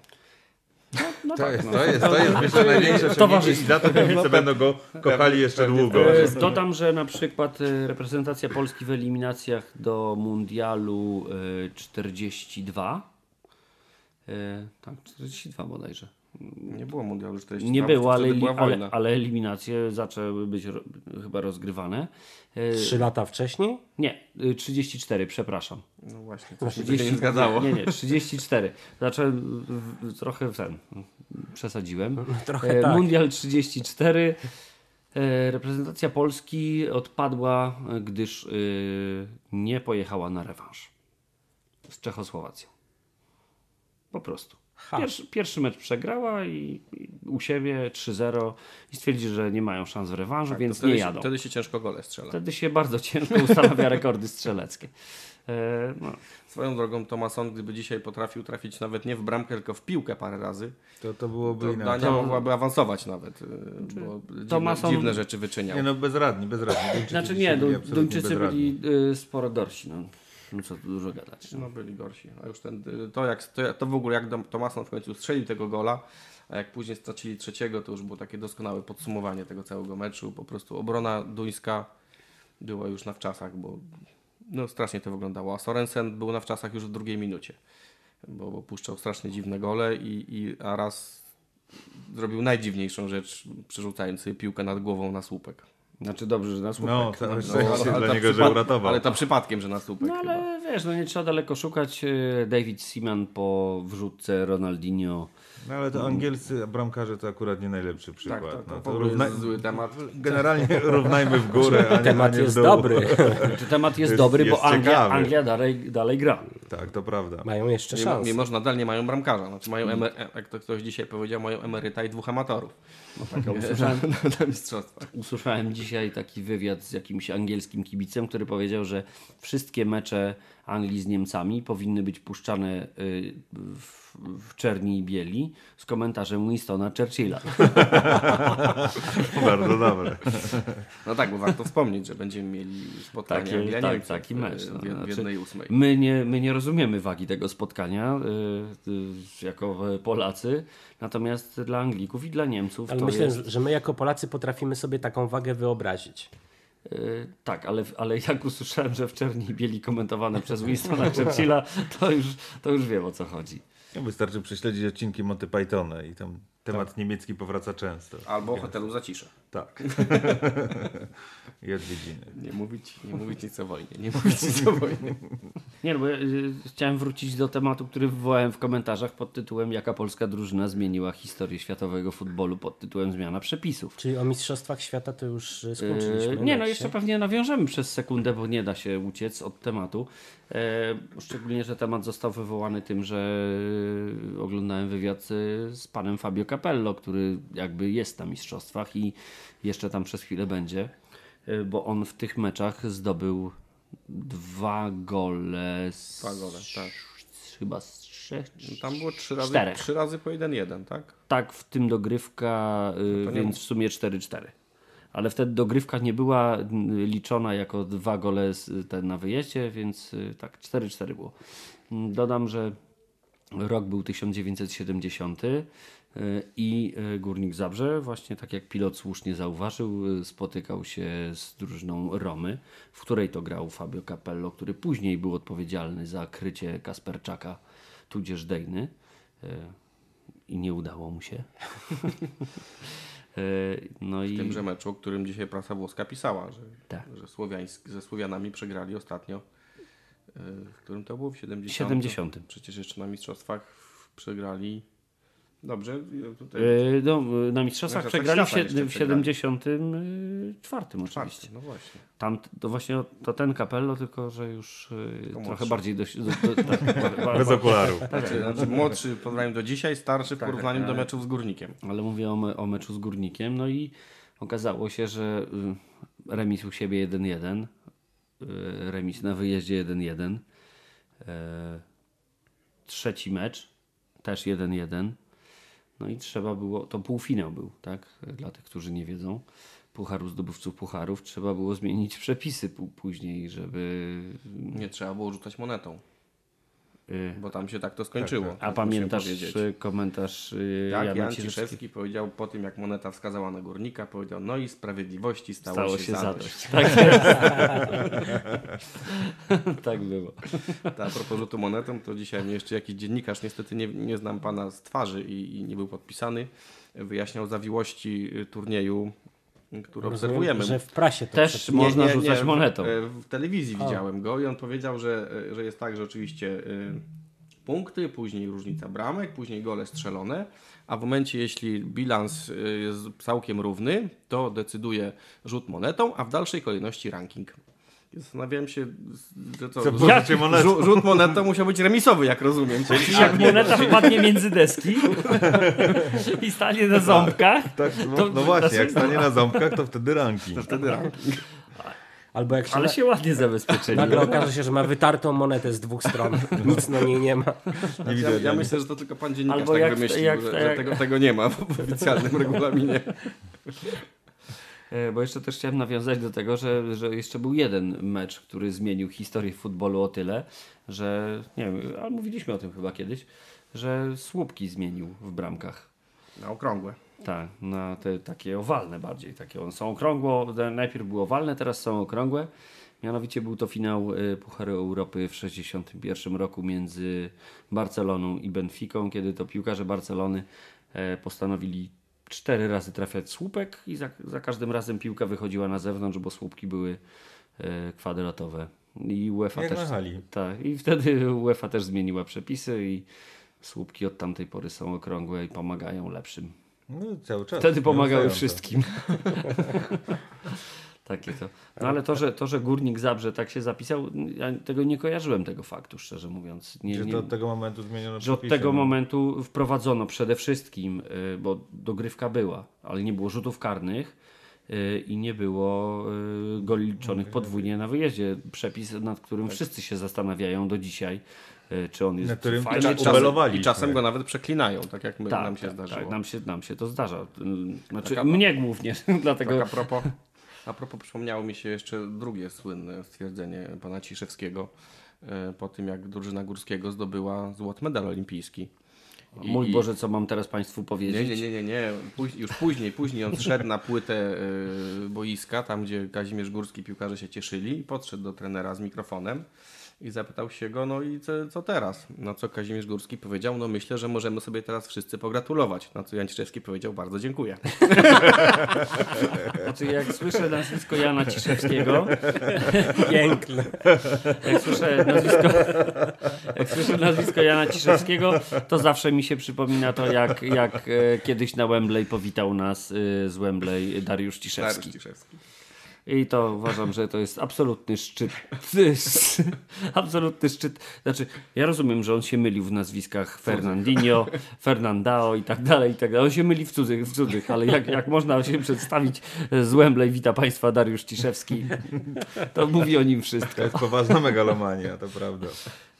No To tak, jest, no. to jest, to jest myślę największe osiągnięcie i za to kibice będą go kochali jeszcze długo. E, Dodam, że na przykład e, reprezentacja Polski w eliminacjach do Mundialu e, 42 e, tak, 42 bodajże. Nie było mundialu 42. Nie było, ale, była ale, wojna. ale eliminacje zaczęły być ro, chyba rozgrywane. E, Trzy lata wcześniej? Nie, e, 34, przepraszam. No właśnie, to się nie zgadzało. Nie, nie, 34. Zacząłem w- w- trochę w ten. Przesadziłem. trochę E, tak. Mundial 34. E, Reprezentacja Polski odpadła, gdyż nie pojechała na rewanż z Czechosłowacją. Po prostu. Pierwszy, pierwszy mecz przegrała i, i u siebie 3-0 i stwierdzi, że nie mają szans w rewanżu, Tak, to więc nie się- jadą. Wtedy się ciężko gole strzela. Wtedy się bardzo ciężko ustanawia rekordy strzeleckie. E, no. Swoją drogą Tomason, gdyby dzisiaj potrafił trafić nawet nie w bramkę, tylko w piłkę parę razy, To, to byłoby to inaczej. Dania mogłaby awansować nawet, y, bo dziwne, Tomason- dziwne rzeczy wyczyniał. Nie no, bezradni, bezradni. Duńczycy Znaczy nie, byli Duńczycy bezradni. byli y, sporo dorsi. No. No co tu dużo gadać. No. No byli gorsi. A już ten, to, jak, to, to w ogóle jak Tomason w końcu strzelił tego gola, a jak później stracili trzeciego, to już było takie doskonałe podsumowanie tego całego meczu. Po prostu obrona duńska była już na wczasach, bo no, strasznie to wyglądało. A Sorensen był na wczasach już w drugiej minucie, bo, bo puszczał strasznie dziwne gole i, i a raz zrobił najdziwniejszą rzecz, przerzucając sobie piłkę nad głową na słupek. Znaczy dobrze, że na słupek. No, całe No, ale dla to niego, że uratował. Ale to przypadkiem, że na słupek No chyba. ale wiesz, no nie trzeba daleko szukać. Y, David Seaman po wrzutce Ronaldinho. No ale to angielscy bramkarze to akurat nie najlepszy przykład. Tak, to, to no, to równa... jest zły temat. Generalnie *laughs* równajmy w górę, a nie, a Temat nie w jest dół. dobry. *laughs* Czy temat jest, Jest- dobry, jest bo Anglia. Anglia dalej, dalej gra. Tak, to prawda. Mają jeszcze szansę. mimo, że nadal nie mają bramkarza. Znaczy mają, emer, jak to ktoś dzisiaj powiedział, mają emeryta i dwóch amatorów. No tak, ja *laughs* usłyszałem, na mistrzostwach. usłyszałem dzisiaj taki wywiad z jakimś angielskim kibicem, który powiedział, że wszystkie mecze Anglii z Niemcami powinny być puszczane y, w, w czerni i bieli z komentarzem Winstona Churchilla. *laughs* Bardzo dobre. No tak, bo warto wspomnieć, że będziemy mieli spotkanie Takie- Anglia tak, Niemcy taki w- mecz, no. w, w Znaczy, jednej ósmej. My nie, my nie rozumiemy wagi tego spotkania y, y, jako e, Polacy, natomiast dla Anglików i dla Niemców Ale to myślę, jest... że my jako Polacy potrafimy sobie taką wagę wyobrazić. y, tak, ale, ale jak usłyszałem, że w czerni i bieli komentowane przez Winstona Churchilla, to już, to już wiem o co chodzi. No, wystarczy prześledzić odcinki Monty Pythona i tam temat niemiecki powraca często. Albo hotelu zacisze. Tak. *laughs* I odwiedziny. Nie mówić, nie mówić nic o wojnie. Nie mówić nic o wojnie. *laughs* Nie, no bo y, chciałem wrócić do tematu, który wywołałem w komentarzach pod tytułem Jaka polska drużyna zmieniła historię światowego futbolu pod tytułem Zmiana przepisów. Czyli o Mistrzostwach Świata to już e, skończyliśmy. Yy, nie, no tak jeszcze się? pewnie nawiążemy przez sekundę, bo nie da się uciec od tematu. E, szczególnie, że temat został wywołany tym, że oglądałem wywiad z panem Fabio Capello, który jakby jest na mistrzostwach i jeszcze tam przez chwilę będzie, e, bo on w tych meczach zdobył dwa gole z, Dwa gole, tak. chyba z trzech, Tam było trzy razy, Czterech. trzy razy po 1-1, tak? tak, w tym dogrywka, to nie więc w sumie 4-4. Ale wtedy dogrywka nie była liczona jako dwa gole z, te na wyjeździe, więc y, tak, 4-4 było. Dodam, że rok był 1970 y, i y, Górnik Zabrze, właśnie tak jak pilot słusznie zauważył, y, spotykał się z drużyną Romy, w której to grał Fabio Capello, który później był odpowiedzialny za krycie Kasperczaka, tudzież Dejny. I nie udało mu się. *laughs* E, no W i tymże meczu, o którym dzisiaj prasa włoska pisała, że, Tak. że Słowiańsk, ze Słowianami przegrali ostatnio. W którym to było? W 70. 70. Przecież jeszcze na mistrzostwach przegrali Dobrze, tutaj Yy, no, na Mistrzostwach przegrali jeszcze w 74 oczywiście. czwarty, no właśnie. Tam to właśnie to ten kapello, tylko że już yy, trochę bardziej dość. Do, do, tak, *laughs* Bez okularów. Znaczy, znaczy młodszy w porównaniu do dzisiaj, starszy w Tak, porównaniu do ale- meczów z Górnikiem. ale mówię o, me, o meczu z Górnikiem. No i okazało się, że y, remis u siebie 1-1, y, remis na wyjeździe 1-1. E, trzeci mecz też 1-1. No i trzeba było, to półfinał był, tak? Dla tych, którzy nie wiedzą. Pucharu zdobywców pucharów. Trzeba było zmienić przepisy pó- później, żeby. Nie trzeba było rzucać monetą, bo tam się tak to skończyło. a tak musimy pamiętasz powiedzieć. y, komentarz y, Tak, Jana Jan? Ciszewski powiedział po tym, jak moneta wskazała na górnika, powiedział, no i sprawiedliwości stało, Stało się, się zadość. zadość. Tak, *laughs* tak było. Ta, a propos rzutu monetą, to dzisiaj mnie jeszcze jakiś dziennikarz, niestety nie, nie znam pana z twarzy i, i nie był podpisany, wyjaśniał zawiłości y, turnieju, który Rozumiem, obserwujemy. że w prasie to Też przed- można Nie, nie, rzucać nie, monetą. W, e, w telewizji O. widziałem go i on powiedział, że, e, że jest tak, że oczywiście y, punkty, później różnica bramek, później gole strzelone, a w momencie jeśli bilans y, jest całkiem równy, to decyduje rzut monetą, a w dalszej kolejności ranking. Zastanawiałem się, że co, Co, monetą? rzut, rzut monetą musiał być remisowy, jak rozumiem. Czyli Jak moneta *laughs* wpadnie między deski i stanie na ząbkach, Tak, no, To- no właśnie, znaczy- jak stanie na ząbkach, to wtedy ranking. wtedy ranking. Albo jak się, ale się ładnie zabezpieczyli. nagle okaże się, że ma wytartą monetę z dwóch stron. *laughs* Nic na niej nie ma. Nie Ja, widać. ja myślę, że to tylko pan dziennikarz Albo tak jak- wymyślił, jak- że, jak- że tego, tego nie ma w oficjalnym regulaminie. E, Bo jeszcze też chciałem nawiązać do tego, że, że jeszcze był jeden mecz, który zmienił historię futbolu o tyle, że nie wiem, ale mówiliśmy o tym chyba kiedyś, że słupki zmienił w bramkach. Na okrągłe. Tak, na te takie owalne bardziej. Takie one są okrągło, najpierw były owalne, teraz są okrągłe. Mianowicie był to finał y, Pucharu Europy w 1961 roku między Barceloną i Benficą, kiedy to piłkarze Barcelony e, postanowili cztery razy trafiać słupek i za, za każdym razem piłka wychodziła na zewnątrz, bo słupki były e, kwadratowe. I UEFA Jak też. Tak, i wtedy *laughs* UEFA też zmieniła przepisy i słupki od tamtej pory są okrągłe i pomagają lepszym. No, cały czas. Wtedy pomagały wszystkim. *laughs* Takie to. *laughs* No ale to, że, to, że Górnik Zabrze tak się zapisał, ja tego nie kojarzyłem tego faktu, szczerze mówiąc. Nie, Że nie, od tego momentu zmieniono że od tego no. momentu wprowadzono przede wszystkim, y, bo dogrywka była, ale nie było rzutów karnych y, i nie było y, goli liczonych podwójnie na wyjeździe. Przepis, nad którym wszyscy się zastanawiają do dzisiaj, czy on jest Na którym czas- czy czasem. I czasem go nawet przeklinają, tak jak my, tak, nam się tak, zdarzyło. tak, nam, się, nam się to zdarza. Znaczy, Taka- mnie głównie, *laughs* dlatego Tak a propos, a propos przypomniało mi się jeszcze drugie słynne stwierdzenie pana Ciszewskiego e, po tym, jak drużyna Górskiego zdobyła złoty medal olimpijski. I- Mój Boże, co mam teraz Państwu powiedzieć? nie, nie, nie, nie. Póź, już później, później on zszedł na płytę y, boiska, tam gdzie Kazimierz Górski piłkarze się cieszyli i podszedł do trenera z mikrofonem i zapytał się go, no i co, co teraz? Na co Kazimierz Górski powiedział, no myślę, że możemy sobie teraz wszyscy pogratulować. Na co Jan Ciszewski powiedział, bardzo dziękuję. *laughs* Znaczy, jak słyszę nazwisko Jana Ciszewskiego, *laughs* Piękne. jak słyszę nazwisko, *laughs* jak słyszę nazwisko Jana Ciszewskiego, to zawsze mi się przypomina to, jak, jak e, kiedyś na Wembley powitał nas e, z Wembley Dariusz Ciszewski. Dariusz Ciszewski. I to uważam, że to jest absolutny szczyt. *laughs* absolutny szczyt. Znaczy, ja rozumiem, że on się mylił w nazwiskach Fernandinho, Fernandao i tak dalej, i tak dalej. On się myli w cudzych, w cudzych ale jak, jak można się przedstawić z Wembley, wita Państwa Dariusz Ciszewski, to mówi o nim wszystko. To jest poważna megalomania, to prawda.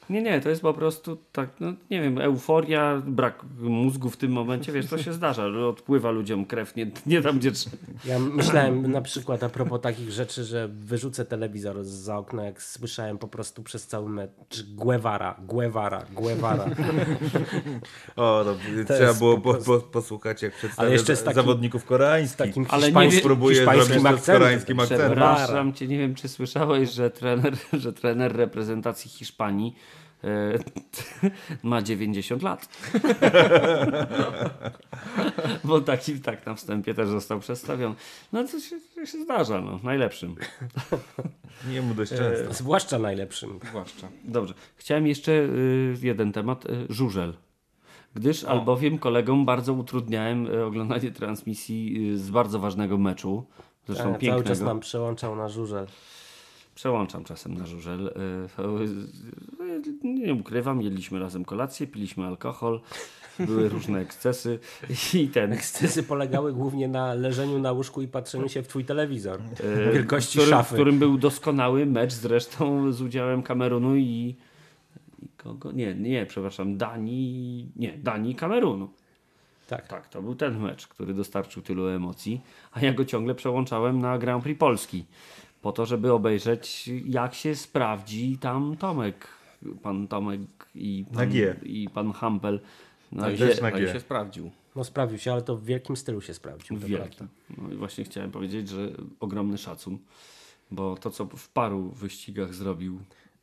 Nie, nie, to jest po prostu tak, no nie wiem, euforia, brak mózgu w tym momencie, wiesz, to się zdarza, że odpływa ludziom krew nie, nie tam, gdzie trzeba. Ja myślałem na przykład a propos takich rzeczy, że wyrzucę telewizor za okno, jak słyszałem po prostu przez cały mecz Guevara, Guevara, Guevara. O, no, trzeba jest było po po, prostu- po, posłuchać, jak przedstawia takim- zawodników koreańskich. Takim Ale nie Próbuje hiszpańskim zrobić akcentem. koreańskim akcentem. Przepraszam cię, nie wiem, czy słyszałeś, że trener, że trener reprezentacji Hiszpanii *laughs* ma 90 lat. *laughs* Bo tak, tak na wstępie też został przedstawiony. No to się, to się zdarza, no, najlepszym. *laughs* Nie mu dość często. E, Zwłaszcza najlepszym. Zwłaszcza. Dobrze. Chciałem jeszcze y, jeden temat. Y, żużel. Gdyż albowiem kolegom bardzo utrudniałem e, oglądanie transmisji e, z bardzo ważnego meczu. Zresztą Ja cały pięknego. czas mam przełączał na żużel. Przełączam czasem na żużel. E, e, Nie ukrywam, jedliśmy razem kolację, piliśmy alkohol, były różne ekscesy i ten. Ekscesy polegały głównie na leżeniu na łóżku i patrzeniu się w twój telewizor. e, Wielkości w którym, szafy. W którym był doskonały mecz zresztą z udziałem Kamerunu i. i kogo? Nie, nie, przepraszam, Danii. Nie, Danii i Kamerunu. Tak. Tak, to był ten mecz, który dostarczył tylu emocji, a ja go ciągle przełączałem na Grand Prix Polski. Po to, żeby obejrzeć, jak się sprawdzi tam Tomek. Pan Tomek i pan, i pan Hampel. Na No i, G. na no G. się sprawdził. No sprawdził się, ale to w wielkim stylu się sprawdził. Wielki. No i właśnie chciałem powiedzieć, że ogromny szacun, bo to, co w paru wyścigach zrobił,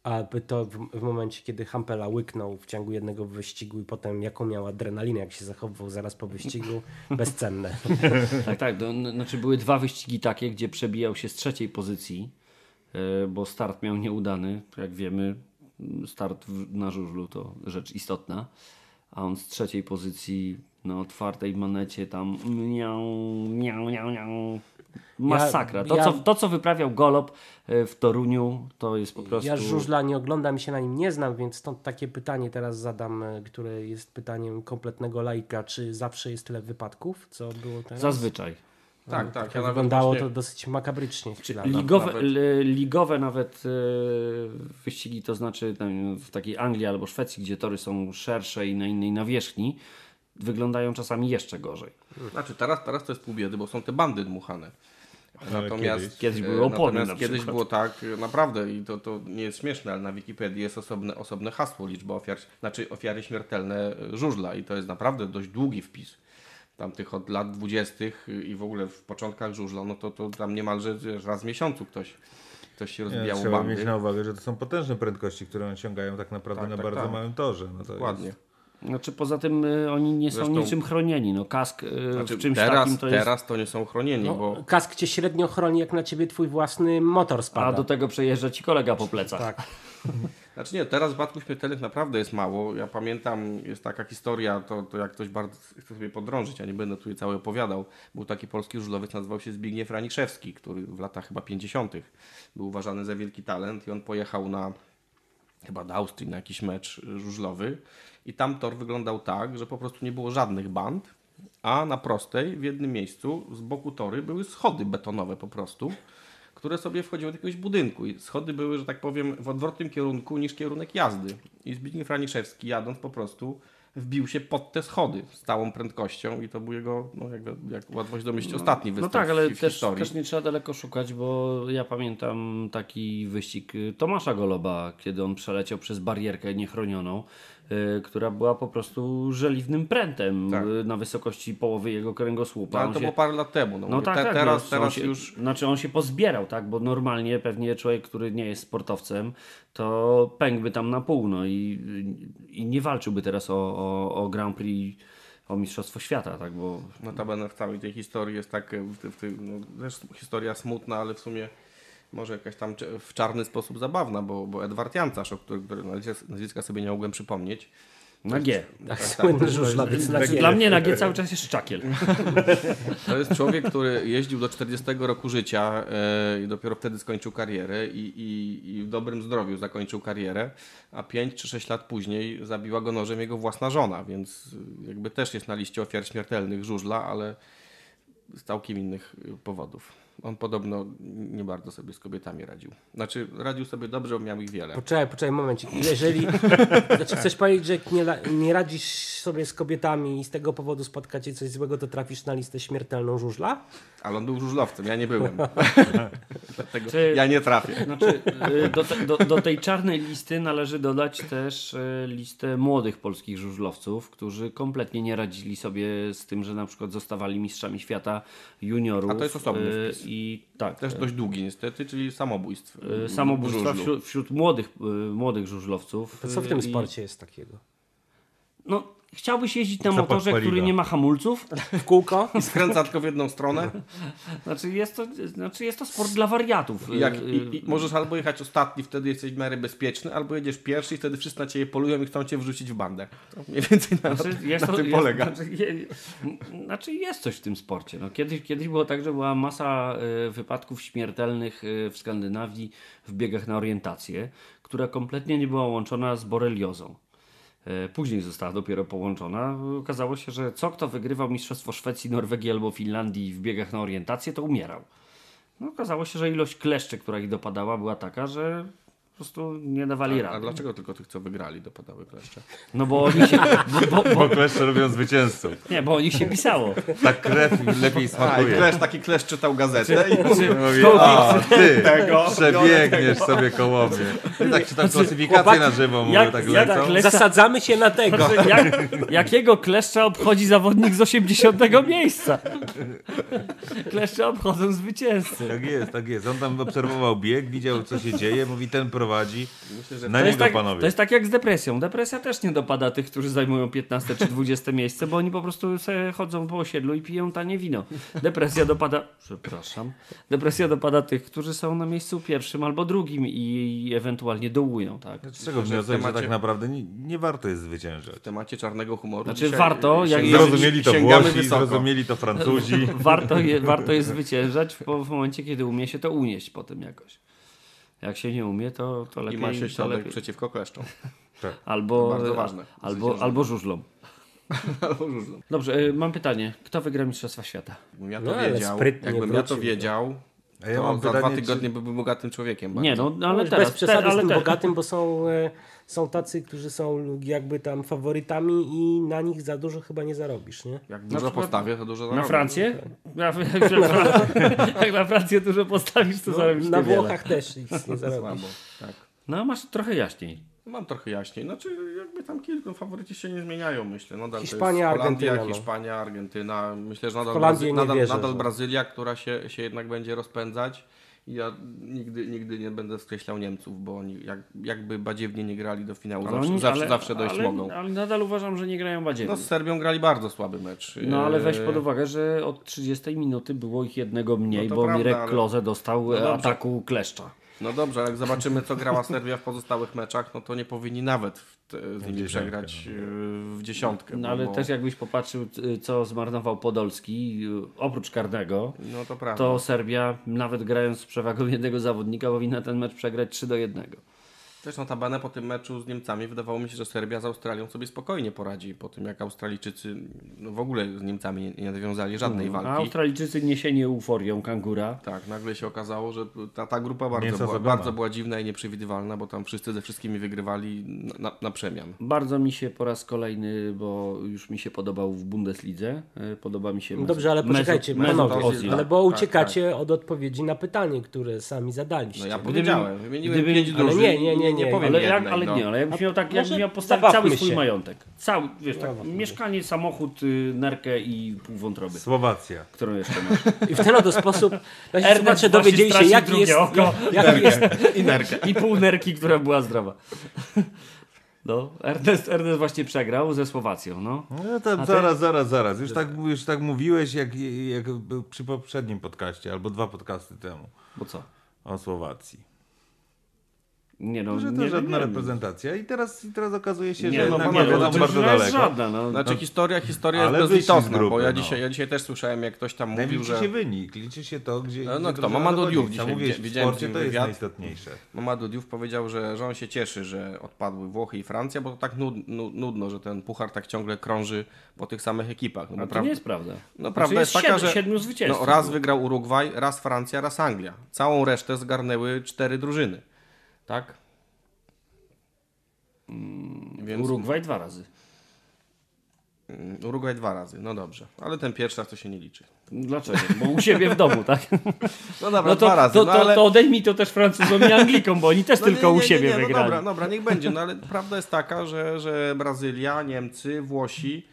A by to w, w momencie, kiedy Hampela łyknął w ciągu jednego wyścigu i potem jaką miał adrenalinę, jak się zachowywał zaraz po wyścigu, bezcenne. *laughs* Tak, tak. No, no, znaczy były dwa wyścigi takie, gdzie przebijał się z trzeciej pozycji, e, bo start miał nieudany. Jak wiemy, start na żużlu to rzecz istotna. A on z trzeciej pozycji na otwartej manecie tam miał, miał, miał, miał. Masakra. To, ja- co, to, co wyprawiał Golob e, w Toruniu, to jest po prostu... Ja żużla nie oglądam i się na nim nie znam, więc stąd takie pytanie teraz zadam, e, które jest pytaniem kompletnego laika. Czy zawsze jest tyle wypadków, co było teraz? Zazwyczaj. Tak, tak. Jak ja wyglądało właśnie- to dosyć makabrycznie. Ligowe, nawet- ligowe nawet e, wyścigi, to znaczy w takiej Anglii albo Szwecji, gdzie tory są szersze i na innej nawierzchni, wyglądają czasami jeszcze gorzej. Znaczy teraz, teraz to jest pół biedy, bo są te bandy dmuchane. Natomiast kiedyś- kiedyś były e, opony Natomiast na kiedyś było tak, e, naprawdę, i to, to nie jest śmieszne, ale na Wikipedii jest osobne, osobne hasło, liczba ofiar, znaczy ofiary śmiertelne e, żużla i to jest naprawdę dość długi wpis. Tamtych od lat dwudziestych i w ogóle w początkach żużla, no to, to tam niemalże raz w miesiącu ktoś, ktoś się rozbijał trzeba bandy. mieć na uwadze, że to są potężne prędkości, które osiągają tak naprawdę Tak, na tak, bardzo tak. małym torze. No to Dokładnie. Jest... Znaczy poza tym e, oni nie są Zresztą- niczym chronieni. No kask e, Znaczy, w czymś teraz, takim to jest... teraz to nie są chronieni, No, bo Kask cię średnio chroni, jak na ciebie twój własny motor spada. A do tego przejeżdża ci kolega po plecach. Tak. *laughs* Znaczy nie, teraz wypadków śmiertelnych naprawdę jest mało. Ja pamiętam, jest taka historia, to, to jak ktoś bardzo chce sobie podrążyć, ja nie będę tutaj cały opowiadał. Był taki polski żużlowiec, nazywał się Zbigniew Raniszewski, który w latach chyba 50. był uważany za wielki talent i on pojechał na chyba do Austrii na jakiś mecz żużlowy i tam tor wyglądał tak, że po prostu nie było żadnych band, a na prostej w jednym miejscu z boku tory były schody betonowe po prostu, które sobie wchodziły do jakiegoś budynku i schody były, że tak powiem, w odwrotnym kierunku niż kierunek jazdy. I Zbigniew Raniszewski jadąc po prostu wbił się pod te schody z całą prędkością i to był jego, no jak, jak łatwo się domyślić, ostatni No występ tak, ale w, w też, historii. też nie trzeba daleko szukać, bo ja pamiętam taki wyścig Tomasza Goloba, kiedy on przeleciał przez barierkę niechronioną, która była po prostu żeliwnym prętem Tak. y, na wysokości połowy jego kręgosłupa. No, ale to się- było parę lat temu. No, No mówię, tak, te, tak. teraz, no, teraz się, już Znaczy on się pozbierał, tak? Bo normalnie pewnie człowiek, który nie jest sportowcem, to pękłby tam na pół, no i, i nie walczyłby teraz o, o, o Grand Prix, o Mistrzostwo Świata, tak? Bo Notabene w całej tej historii jest tak, w, w, w, no, też historia smutna, ale w sumie może jakaś tam w czarny sposób zabawna, bo, bo Edward Jancarz, o którym który nazwiska- sobie nie mogłem przypomnieć. na G. Tak, na Znaczy, G. dla mnie na G cały czas jest szczakiel. *laughs* To jest człowiek, który jeździł do 40 roku życia e, i dopiero wtedy skończył karierę i, i, i w dobrym zdrowiu zakończył karierę, a 5 czy 6 lat później zabiła go nożem jego własna żona, więc jakby też jest na liście ofiar śmiertelnych żużla, ale z całkiem innych powodów. On podobno nie bardzo sobie z kobietami radził. Znaczy radził sobie dobrze, bo miał ich wiele. Poczekaj, poczekaj momencik. Jeżeli *laughs* znaczy chcesz powiedzieć, że nie, nie radzisz sobie z kobietami i z tego powodu spotka cię coś złego, to trafisz na listę śmiertelną żużla? Ale on był żużlowcem, ja nie byłem. *laughs* Dlatego Czy- ja nie trafię. Znaczy, y, do, te, do, do tej czarnej listy należy dodać też y, listę młodych polskich żużlowców, którzy kompletnie nie radzili sobie z tym, że na przykład zostawali mistrzami świata juniorów. A to jest osobny y, wpis. I tak. Też dość długi niestety, czyli samobójstw. y, Samobójstwa wśród, wśród młodych, y, młodych żużlowców. To co w tym i- sporcie jest takiego? No, chciałbyś jeździć na Zapach motorze, który paliwa. nie ma hamulców? W kółko? Skręca tylko w jedną stronę. Znaczy jest to, znaczy jest to sport dla wariatów. I, jak, Y, i, i możesz albo jechać ostatni, wtedy jesteś w miarę bezpieczny, albo jedziesz pierwszy i wtedy wszyscy na ciebie polują i chcą cię wrzucić w bandę. To mniej więcej na, Znaczy, na jest to, tym jest, polega. Znaczy, je, znaczy jest coś w tym sporcie. No, kiedyś, kiedyś było tak, że była masa e, wypadków śmiertelnych e, w Skandynawii w biegach na orientację, która kompletnie nie była łączona z boreliozą. E, Później została dopiero połączona. Okazało się, że co kto wygrywał Mistrzostwo Szwecji, Norwegii albo Finlandii w biegach na orientację, to umierał. No, okazało się, że ilość kleszczy, która ich dopadała, była taka, że prostu nie dawali A, a rady. dlaczego tylko tych, co wygrali, dopadały kleszcze? No bo oni się, bo, bo, bo, Bo kleszcze robią zwycięzców. nie, bo o nich się pisało. Tak krew im lepiej A, i smakuje. klesz, taki klesz czytał gazetę i Mówi, a ty przebiegniesz sobie koło mnie. Ty tak czytam klasyfikację chłopaki, na żywo, mówię, jak- tak jak lecą. klesz- Zasadzamy się na tego. Znaczy, jak, jakiego kleszcza obchodzi zawodnik z 80 miejsca? Kleszcze obchodzą zwycięzcy. Tak jest, tak jest. On tam obserwował bieg, widział co się dzieje, mówi ten prowadzi. Myślę, że Na To jest, niego tak, panowie. to jest tak jak z depresją. Depresja też nie dopada tych, którzy zajmują 15 czy 20 miejsce, bo oni po prostu sobie chodzą po osiedlu i piją tanie wino. Depresja dopada. Przepraszam. Depresja dopada tych, którzy są na miejscu pierwszym albo drugim i ewentualnie dołują, tak? Z czego że w wniosek, że temacie- tak naprawdę nie, nie warto jest zwyciężać. w temacie czarnego humoru Znaczy, dzisiaj warto, jak- Zrozumieli to Włosi, wysoko. zrozumieli to Francuzi. *laughs* Warto, je, warto jest zwyciężać w, w momencie, kiedy umie się to unieść potem jakoś. Jak się nie umie, to, to I lepiej. ma się środek lepiej. przeciwko kleszczom. *laughs* Albo, Bardzo ważne. albo, albo żużlom. *laughs* Dobrze, y, mam pytanie. Kto wygra Mistrzostwa Świata? Jakbym ja to No, wiedział, jakbym ja to wiedział, A ja to mam za dwa pytanie, tygodnie by był bogatym człowiekiem. Nie, bardzo. no, no ale teraz. bez przesady ale z tym te, bogatym, bo są, e, są tacy, którzy są jakby tam faworytami i na nich za dużo chyba nie zarobisz, nie? Jak Na dużo przykład postawię, to dużo Na zarobię. Francję? Na, *laughs* *laughs* jak, na Francję dużo postawisz, to zarobisz Na niewiele. Włochach też nic nie *laughs* zarobisz. Słabo, tak. No masz trochę jaśniej. Mam trochę jaśniej. Znaczy, jakby tam kilku faworyci się nie zmieniają, myślę. Nadal Hiszpania, Argentyna, no. Hiszpania, Argentyna. Myślę, że nadal, Brazy- nadal, wierzę, nadal że- Brazylia, która się, się jednak będzie rozpędzać. Ja nigdy, nigdy nie będę skreślał Niemców, bo oni jak, jakby badziewnie nie grali do finału, Ale zawsze, oni- zawsze, ale- zawsze dojść ale, mogą. Ale nadal uważam, że nie grają badziewnie. No z Serbią grali bardzo słaby mecz. No ale weź Eee, pod uwagę, że od 30 minuty było ich jednego mniej, No bo prawda, Mirek Kloze dostał No ataku kleszcza. No dobrze, ale jak zobaczymy, co grała Serbia w pozostałych meczach, no to nie powinni nawet w te, z nimi przegrać yy, w dziesiątkę. No bo- ale bo- też jakbyś popatrzył, y, co zmarnował Podolski, y, oprócz karnego, No to prawda. to Serbia, nawet grając z przewagą jednego zawodnika, powinna ten mecz przegrać 3 do 1. Też notabene po tym meczu z Niemcami wydawało mi się, że Serbia z Australią sobie spokojnie poradzi, po tym jak Australijczycy no w ogóle z Niemcami nie, nie nawiązali żadnej A walki. Australijczycy niesieni euforią kangura. Tak, nagle się okazało, że ta, ta grupa bardzo była, bardzo była dziwna i nieprzewidywalna, bo tam wszyscy ze wszystkimi wygrywali na, na, na przemian. Bardzo mi się po raz kolejny, bo już mi się podobał w Bundeslidze, y, podoba mi się Dobrze, ale poczekajcie, panowie, ale bo Tak, uciekacie od odpowiedzi na pytanie, które sami zadaliście. No ja powiedziałem, wymieniłem gdybym- pięć ale drużyn nie, nie, nie, nie nie. powiem Ale, jak, jednej, ale no. nie, ale jakbyś miał, tak, jakbyś miał postawić cały swój się. majątek. Cały, wiesz, tak, Zabawmy mieszkanie, samochód, y, nerkę i pół wątroby, Słowacja. którą jeszcze masz. I w ten oto sposób *laughs* nasi Ernest słuchacze dowiedzieli się, jaki jest, oko. jaki jest I nerkę. I pół nerki, która była zdrowa. No, Ernest, Ernest właśnie przegrał ze Słowacją, no. No to A ty? zaraz, zaraz, zaraz. Już tak, już tak mówiłeś jak, jak był przy poprzednim podcaście, albo dwa podcasty temu Bo co? o Słowacji. Nie no, że to nie, żadna nie, reprezentacja i teraz, i teraz okazuje się, Nie, że no, panowie, nie, no, bardzo drużyna jest daleko. żadna, no. Znaczy historia, historia Ale jest bezlitosna, grupy, bo ja, no. dzisiaj, ja dzisiaj też słyszałem, jak ktoś tam Nie mówił, liczy że... się wynik, liczy się to, gdzie. No, no gdzie kto? Mamadou Sam dzisiaj w widziałem nim to jest wywiad. najistotniejsze. Mamadou Diouf powiedział, że, że on się cieszy, że odpadły Włochy i Francja, bo to tak nud, nu- nudno, że ten puchar tak ciągle krąży po tych samych ekipach. No, to praw- nie jest prawda. no prawda jest, jest taka, że siedmiu zwycięzców no, raz wygrał Urugwaj, raz Francja, raz Anglia. Całą resztę zgarnęły cztery drużyny. Tak? Więc Urugwaj dwa razy. Mm, Urugwaj dwa razy, no dobrze. Ale ten pierwszy raz to się nie liczy. Dlaczego? Bo u siebie w domu, tak? *laughs* No dobra, No to, dwa razy. to, no, to, ale... to odejmij to też Francuzom i Anglikom, bo oni też No tylko nie, nie, u siebie nie, wygrali. No dobra, dobra, niech będzie, no ale prawda jest taka, że, że Brazylia, Niemcy, Włosi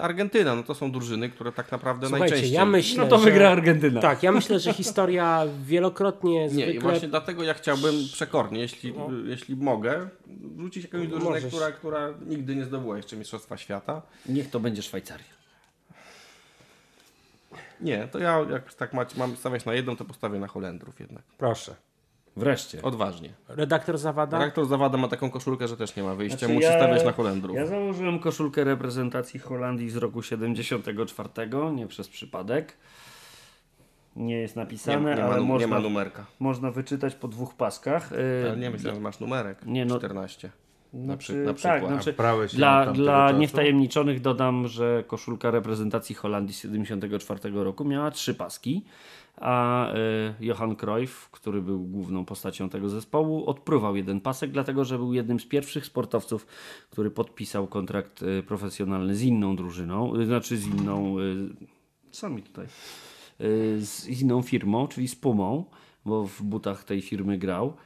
Argentyna, no to są drużyny, które tak naprawdę Słuchajcie, najczęściej... ja myślę, No to że... wygra Argentyna. Tak, ja myślę, że historia wielokrotnie Nie, zwykle... i właśnie dlatego ja chciałbym przekornie, jeśli, jeśli mogę, rzucić jakąś drużynę, Możesz. która, która nigdy nie zdobyła jeszcze Mistrzostwa Świata. Niech to będzie Szwajcaria. Nie, to ja jak tak macie, mam stawiać na jedną, to postawię na Holendrów jednak. Proszę. Wreszcie. Odważnie. Redaktor Zawada? Redaktor Zawada ma taką koszulkę, że też nie ma wyjścia, Znaczy musi ja- stawiać na Holendrów. Ja założyłem koszulkę reprezentacji Holandii z roku 74, nie przez przypadek. Nie jest Nie, napisane, nie, ma, ale można, nie ma numerka. można wyczytać po dwóch paskach. Yy, Ale nie myślę, że masz numerek. Nie, no- 14. Na, Znaczy, przy, na tak, przykład. znaczy, dla, dla niewtajemniczonych dodam, że koszulka reprezentacji Holandii z 74 roku miała trzy paski, a y, Johan Cruyff, który był główną postacią tego zespołu, odpruwał jeden pasek, dlatego że był jednym z pierwszych sportowców, który podpisał kontrakt y, profesjonalny z inną drużyną, y, znaczy z inną, co mi tutaj, z inną firmą, czyli z Pumą, bo w butach tej firmy grał.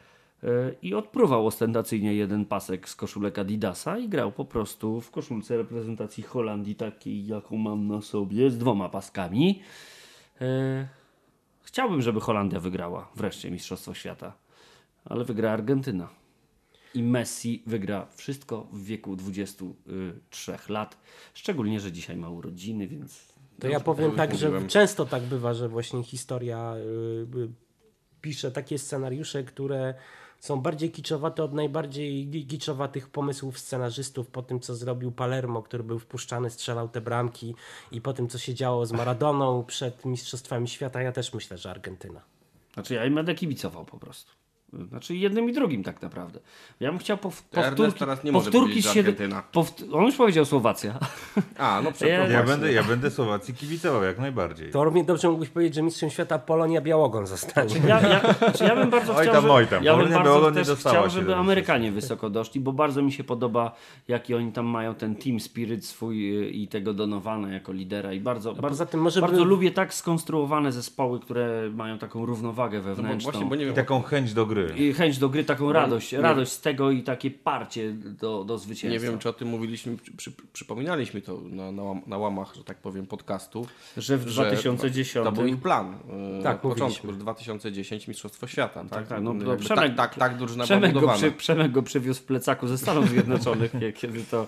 I odpruwał ostentacyjnie jeden pasek z koszulek Adidasa i grał po prostu w koszulce reprezentacji Holandii, takiej jaką mam na sobie, z dwoma paskami. Chciałbym, żeby Holandia wygrała wreszcie Mistrzostwo Świata, ale wygra Argentyna. I Messi wygra wszystko w wieku 23 lat. Szczególnie, że dzisiaj ma urodziny, więc To ja powiem już tak, że często tak bywa, że właśnie historia y, y, pisze takie scenariusze, które są bardziej kiczowate od najbardziej kiczowatych pomysłów scenarzystów po tym, co zrobił Palermo, który był wpuszczany, strzelał te bramki i po tym, co się działo z Maradoną przed Mistrzostwami Świata, ja też myślę, że Argentyna. Znaczy ja im będę kibicował po prostu. Znaczy jednym i drugim tak naprawdę. Ja bym chciał pow- powtórki, teraz nie może powtórki powiedzieć, z że siedem- Argentyna. powt- On już powiedział Słowacja. *laughs* A, no *laughs* przepraszam. Ja będę, ja będę Słowacji kibicował jak najbardziej. To równie dobrze mógłbyś powiedzieć, że mistrzem świata Polonia Białogon zostanie. Ja, ja, znaczy ja bym bardzo Oj chciał, tam, żeby, oj tam. ja bym bardzo też chciał, żeby Amerykanie wysoko doszli, bo bardzo mi się podoba, jaki oni tam mają ten team spirit swój y, i tego Donowana jako lidera i bardzo, bardzo, tym może bardzo by- lubię tak skonstruowane zespoły, które mają taką równowagę No bo wewnętrzną. właśnie, bo nie I wiem, taką chęć do gry. I chęć do gry, taką radość, nie- radość z tego i takie parcie do, do zwycięstwa. nie wiem, czy o tym mówiliśmy, przy, przy, przypominaliśmy to na, na, na łamach, że tak powiem, podcastu. Że w 2010 To był ich plan. e, Tak, na początku, mówiliśmy. że 2010 Mistrzostwo Świata. Tak, tak, no, Jakby no, tak, Przemek- tak, tak drużyna Przemek go, przy, Przemek go przywiózł w plecaku ze Stanów Zjednoczonych, *laughs* kiedy to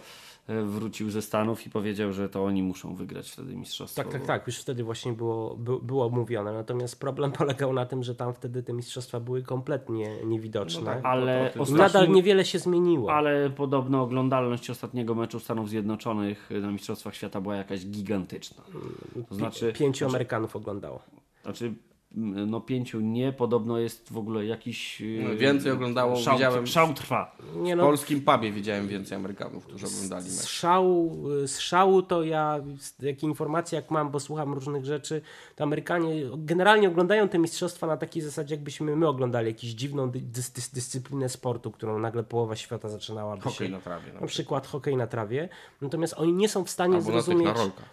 wrócił ze Stanów i powiedział, że to oni muszą wygrać wtedy mistrzostwo. Tak, tak, tak, już wtedy właśnie było, by, było mówione. Natomiast problem *laughs* polegał na tym, że tam wtedy te mistrzostwa były kompletnie niewidoczne. No tak. Ale To- to- to- nadal niewiele się zmieniło. ale podobno oglądalność ostatniego meczu Stanów Zjednoczonych na Mistrzostwach Świata była jakaś gigantyczna. To znaczy, Pięciu Amerykanów oglądało. znaczy no pięciu nie, podobno jest w ogóle jakiś... No, e, więcej oglądało, szał, widziałem- Szał trwa. Nie W no, polskim pubie widziałem więcej Amerykanów, którzy oglądali z mecz. szału, z szału to ja, z- jakie informacje jak mam, bo słucham różnych rzeczy, to Amerykanie generalnie oglądają te mistrzostwa na takiej zasadzie, jakbyśmy my oglądali jakąś dziwną dy, dys, dys, dyscyplinę sportu, którą nagle połowa świata zaczynałaby Hokej na trawie. Na przykład hokej na trawie. Natomiast oni nie są w stanie Albo zrozumieć,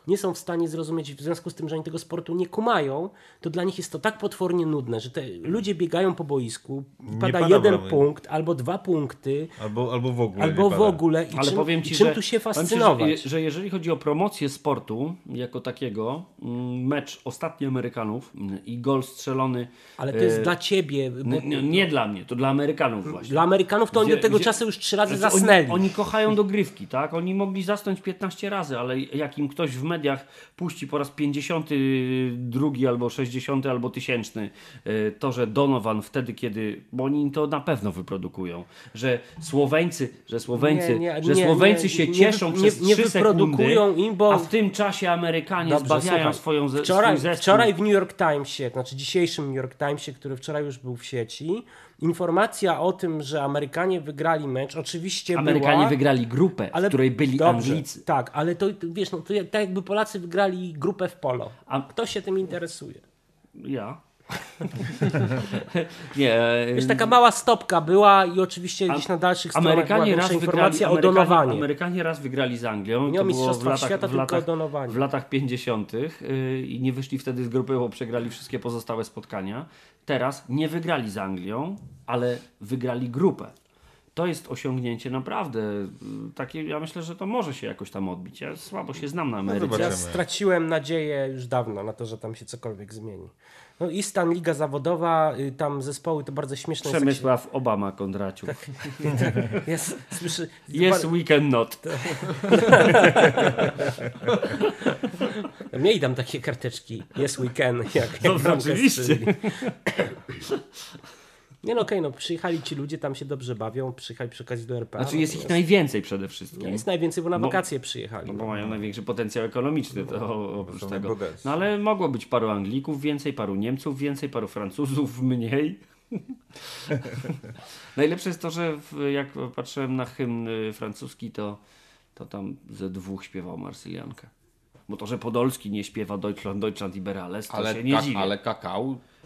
nie są w stanie zrozumieć w związku z tym, że oni tego sportu nie kumają, to dla nich jest to tak potwornie nudne, że te ludzie biegają po boisku, pada pada jeden punkt albo dwa punkty, Albo, albo w ogóle. albo w ogóle i Ale czym, powiem ci, czym że, tu się powiem ci, fascynować. że, że jeżeli chodzi o promocję sportu jako takiego, mm, mecz ostatni Amerykanów mm, i gol strzelony. Ale to jest e, dla ciebie, bo nie, nie dla mnie, to dla Amerykanów właśnie. dla Amerykanów to oni Gdzie- do tego gdzie- czasu już trzy razy Znaczy, zasnęli. Oni, oni kochają dogrywki, tak? Oni mogli zasnąć 15 razy, ale jak im ktoś w mediach puści po raz 52 albo 60 albo 1000 e, to, że Donovan wtedy, kiedy, bo oni to na pewno wyprodukują, że Słoweńcy, że Słoweńcy, Nie, nie, że Słoweńcy nie, się cieszą przez nie- nie 3 wyprodukują sekundy, im, bo- a w tym czasie Amerykanie Dobrze, zbawiają słuchaj, swoją ze, wczoraj, wczoraj w New York Timesie, znaczy dzisiejszym New York Timesie, który wczoraj już był w sieci, informacja o tym, że Amerykanie wygrali mecz, oczywiście Amerykanie była, wygrali grupę, w której byli dobrze, Anglicy. Tak, ale to wiesz, no, to tak jakby Polacy wygrali grupę w polo. A- Kto się tym interesuje? Ja. *laughs* nie, Wiesz, taka mała stopka była i oczywiście gdzieś na dalszych stronach Amerykanie była raz większa wygrali, informacja o Amerykanie, Donowanie. Amerykanie raz wygrali z Anglią. Nie o to było w Mistrzostwach latach, Świata, w tylko latach, o Donowanie. W latach 50. Yy, i nie wyszli wtedy z grupy, bo przegrali wszystkie pozostałe spotkania. Teraz nie wygrali z Anglią, ale wygrali grupę. To jest osiągnięcie naprawdę y, takie, ja myślę, że to może się jakoś tam odbić. Ja słabo się znam na Ameryce. zobaczymy. Ja straciłem nadzieję już dawno na to, że tam się cokolwiek zmieni. No i stan Liga Zawodowa, y, tam zespoły to bardzo śmieszne jest. Przemysław Obama Kondraciuk. się- *laughs* Jest, słyszy, Yes, we can not. *laughs* Mieli tam takie karteczki. Yes, we can. Jak, jak No, oczywiście. *laughs* Nie no okej, no przyjechali ci ludzie, tam się dobrze bawią, przyjechali przy okazji do RPA. Znaczy jest ich najwięcej przede wszystkim. Jest najwięcej, bo na Bo- wakacje przyjechali. No bo mają największy potencjał ekonomiczny to oprócz są tego. No ale mogło być paru Anglików więcej, paru Niemców więcej, paru Francuzów *laughs* mniej. *laughs* Najlepsze jest to, że w, jak patrzyłem na hymn y, francuski, to, to tam ze dwóch śpiewał Marsyliankę. Bo to, że Podolski nie śpiewa Deutschland, Deutschland Liberales, to Ale, się nie dziwię. Ale...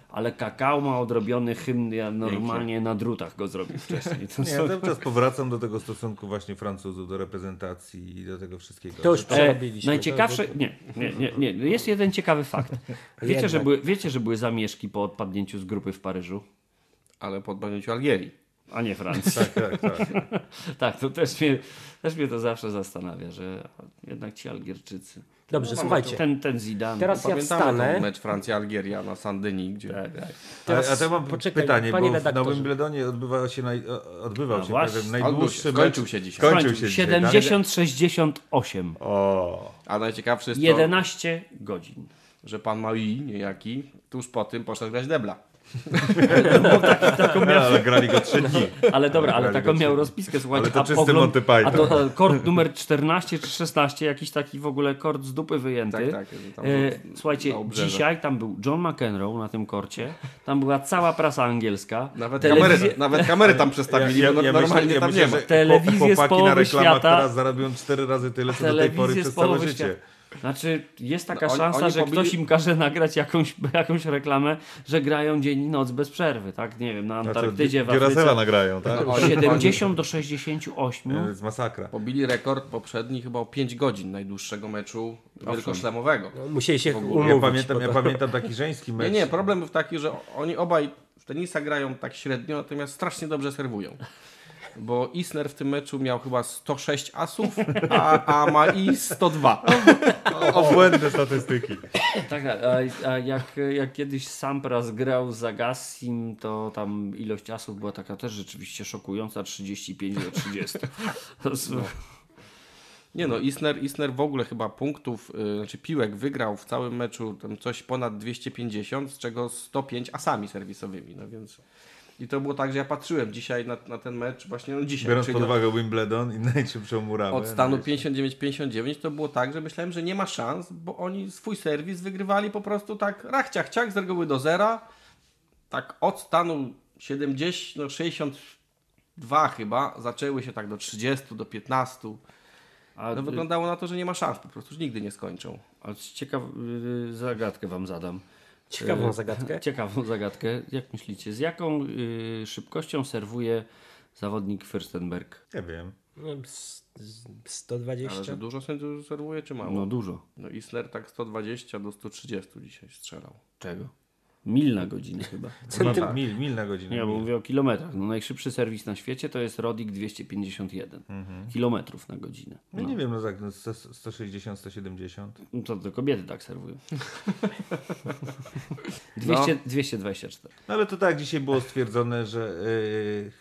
ale kakao ma odrobiony hymn, ja normalnie na drutach go zrobił wcześniej. To ja cały czas powracam do tego stosunku właśnie Francuzów, do reprezentacji i do tego wszystkiego. To już Że przerobiliśmy. E, najciekawsze. Nie, nie, nie, nie. Jest jeden ciekawy fakt. *laughs* Wiecie, że były, wiecie, że były zamieszki po odpadnięciu z grupy w Paryżu, ale po odbanięciu Algierii. A nie Francji. *laughs* Tak, tak, tak. *laughs* tak, to też mnie, też mnie to zawsze zastanawia, że jednak ci Algierczycy. Dobrze, No, słuchajcie. Ten, ten Zidane. Teraz ja Pamiętamy wstanę. ten mecz Francja-Algieria na Saint-Denis, gdzie Tak, tak. A, Teraz a to ja mam poczekaj, pytanie, panie bo w redaktorze. Nowym Bledonie odbywał się, naj, odbywał A się pewien najdłuższy Odbył się, dzisiaj. Skończył się dzisiaj, tak? 70-68. O, A najciekawsze jest to, 11 godzin. że pan Maui, niejaki, tuż po tym poszedł grać debla. Ale grali go trzy dni. Ale dobra, ale Grali taką miał rozpiskę, słuchajcie. Ale to a czysty pogląd- Monty Python. A to e, kord numer 14 czy 16, jakiś taki w ogóle kord z dupy wyjęty. Tak, tak, tam E, słuchajcie, dzisiaj tam był John McEnroe na tym korcie, tam była cała prasa angielska. Nawet telewizje- kamery, nawet kamery tam przestawili, bo no, normalnie myślę, ja tam myślę, nie ma. z połowy na reklamach świata- teraz zarabiają cztery razy tyle, co do tej pory Telewizję przez całe życie. świata. Znaczy, jest taka No, szansa, oni że pobili- ktoś im każe nagrać jakąś, *laughs* jakąś reklamę, że grają dzień i noc bez przerwy, tak? Nie wiem, na Znaczy, Antarktydzie, w Duracella Afryce. nagrają, tak? No, oni- 70 do 68. To jest masakra. Pobili rekord poprzedni chyba o 5 godzin najdłuższego meczu wielkoszlemowego. No, musieli się umówić. Ja pamiętam, ja to- pamiętam taki żeński Nie, mecz. nie, problem był taki, że oni obaj w tenisa grają tak średnio, natomiast strasznie dobrze serwują. Bo Isner w tym meczu miał chyba 106 asów, a, a Mai 102. Obłędne statystyki. Tak, a, a jak, jak kiedyś Sampras grał z Agassim, to tam ilość asów była taka też rzeczywiście szokująca, 35 do 30. To jest- Nie no, Isner, Isner w ogóle chyba punktów, y, znaczy piłek wygrał w całym meczu tam coś ponad 250, z czego 105 asami serwisowymi, no więc... I to było tak, że ja patrzyłem dzisiaj na, na ten mecz, właśnie no dzisiaj, Biorąc pod uwagę Wimbledon i *laughs* najszybszą murawę. od stanu no, 59-59 to było tak, że myślałem, że nie ma szans, bo oni swój serwis wygrywali po prostu tak rach, ciach, z reguły do zera. Tak od stanu 70, no 62 chyba, zaczęły się tak do 30, do 15. A, No wyglądało na to, że nie ma szans, po prostu, że nigdy nie skończą. a ciekaw, y, zagadkę wam zadam. Ciekawą Y, zagadkę. *laughs* Ciekawą zagadkę. Jak myślicie, z jaką y, szybkością serwuje zawodnik Fürstenberg? Nie wiem. No, s- Ale 120. że dużo sędziów serwuje, czy mało? No dużo. No Isner tak 120 do 130 dzisiaj strzelał. Czego? Mil na godzinę chyba. *laughs* No, mil, mil na godzinę. Nie, bo mil. mówię o kilometrach. No, najszybszy serwis na świecie to jest Rodik 251 kilometrów na godzinę. No nie wiem, no tak, no 160, 170. No to, to kobiety tak serwują. *laughs* 200, 224. No ale to tak, dzisiaj było stwierdzone, że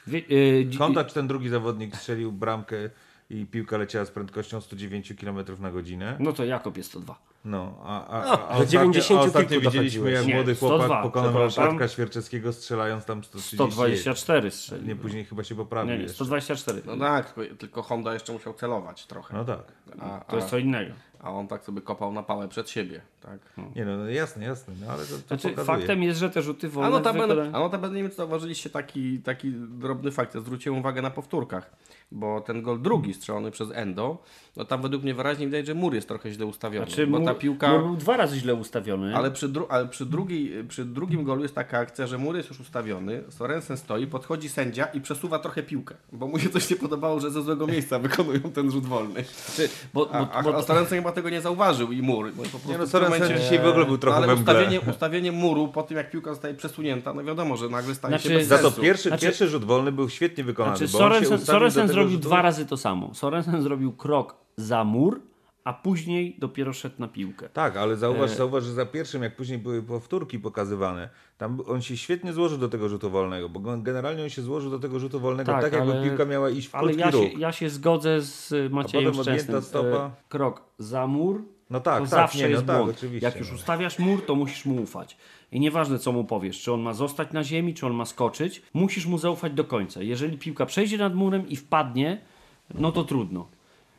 yy, yy, Honda czy ten drugi zawodnik strzelił bramkę i piłka leciała z prędkością 109 km na godzinę. no to Jakob jest 102. No, a, a, No, a, do ostatnio, 90 a ostatnio widzieliśmy, jak Nie, młody 102, chłopak pokonał. Bartka Świerczewskiego strzelając tam 130. 124 strzelił. Nie, później chyba się poprawił Nie, nie, jeszcze. 124. No tak, tylko, Honda jeszcze musiał celować trochę. No tak. A, To jest a, co innego. a on tak sobie kopał na pałę przed siebie. Tak. Nie no, no jasne, jasne, no ale to, to Znaczy, pokazuje. faktem jest, że te rzuty A wolne notabene, zwykle... a notabene nie wiem, czy zauważyliście taki, taki drobny fakt. Ja zwróciłem uwagę na powtórkach, bo ten gol drugi strzelony przez Endo, no tam według mnie wyraźnie widać, że mur jest trochę źle ustawiony. Znaczy, bo ta piłka... mur był dwa razy źle ustawiony. Ale, przy, dru- ale przy, drugiej, przy drugim golu jest taka akcja, że mur jest już ustawiony, Sorensen stoi, podchodzi sędzia i przesuwa trochę piłkę, bo mu się coś nie podobało, że ze złego miejsca *laughs* wykonują ten rzut wolny. Znaczy, bo, A, bo, a, bo, a Sorensen chyba tego nie zauważył i mur. Bo po prostu Nie no, momencie momencie- dzisiaj w ogóle był No, trochę ale we mgle. ustawienie, ustawienie muru po tym, jak piłka zostaje przesunięta, no wiadomo, że nagle staje Znaczy, się bez Za to pierwszy, Znaczy- pierwszy rzut wolny był świetnie wykonany. Znaczy, bo on się Sorensen, Sorensen zrobił dwa razy to samo. Sorensen zrobił krok za mur, a później dopiero szedł na piłkę. Tak, ale zauważ, E- zauważ, że za pierwszym, jak później były powtórki pokazywane, tam on się świetnie złożył do tego rzutu wolnego, bo generalnie on się złożył do tego rzutu wolnego tak, Tak, jakby ale- piłka miała iść w Ale ja się, ja się zgodzę z Maciejem Szczęsnym. stopa. E, Krok za mur, No tak, to tak, zawsze nie, no jest tak, błąd. oczywiście, Jak już ustawiasz mur, to musisz mu ufać. I nieważne co mu powiesz, czy on ma zostać na ziemi, czy on ma skoczyć, musisz mu zaufać do końca. Jeżeli piłka przejdzie nad murem i wpadnie, no to trudno.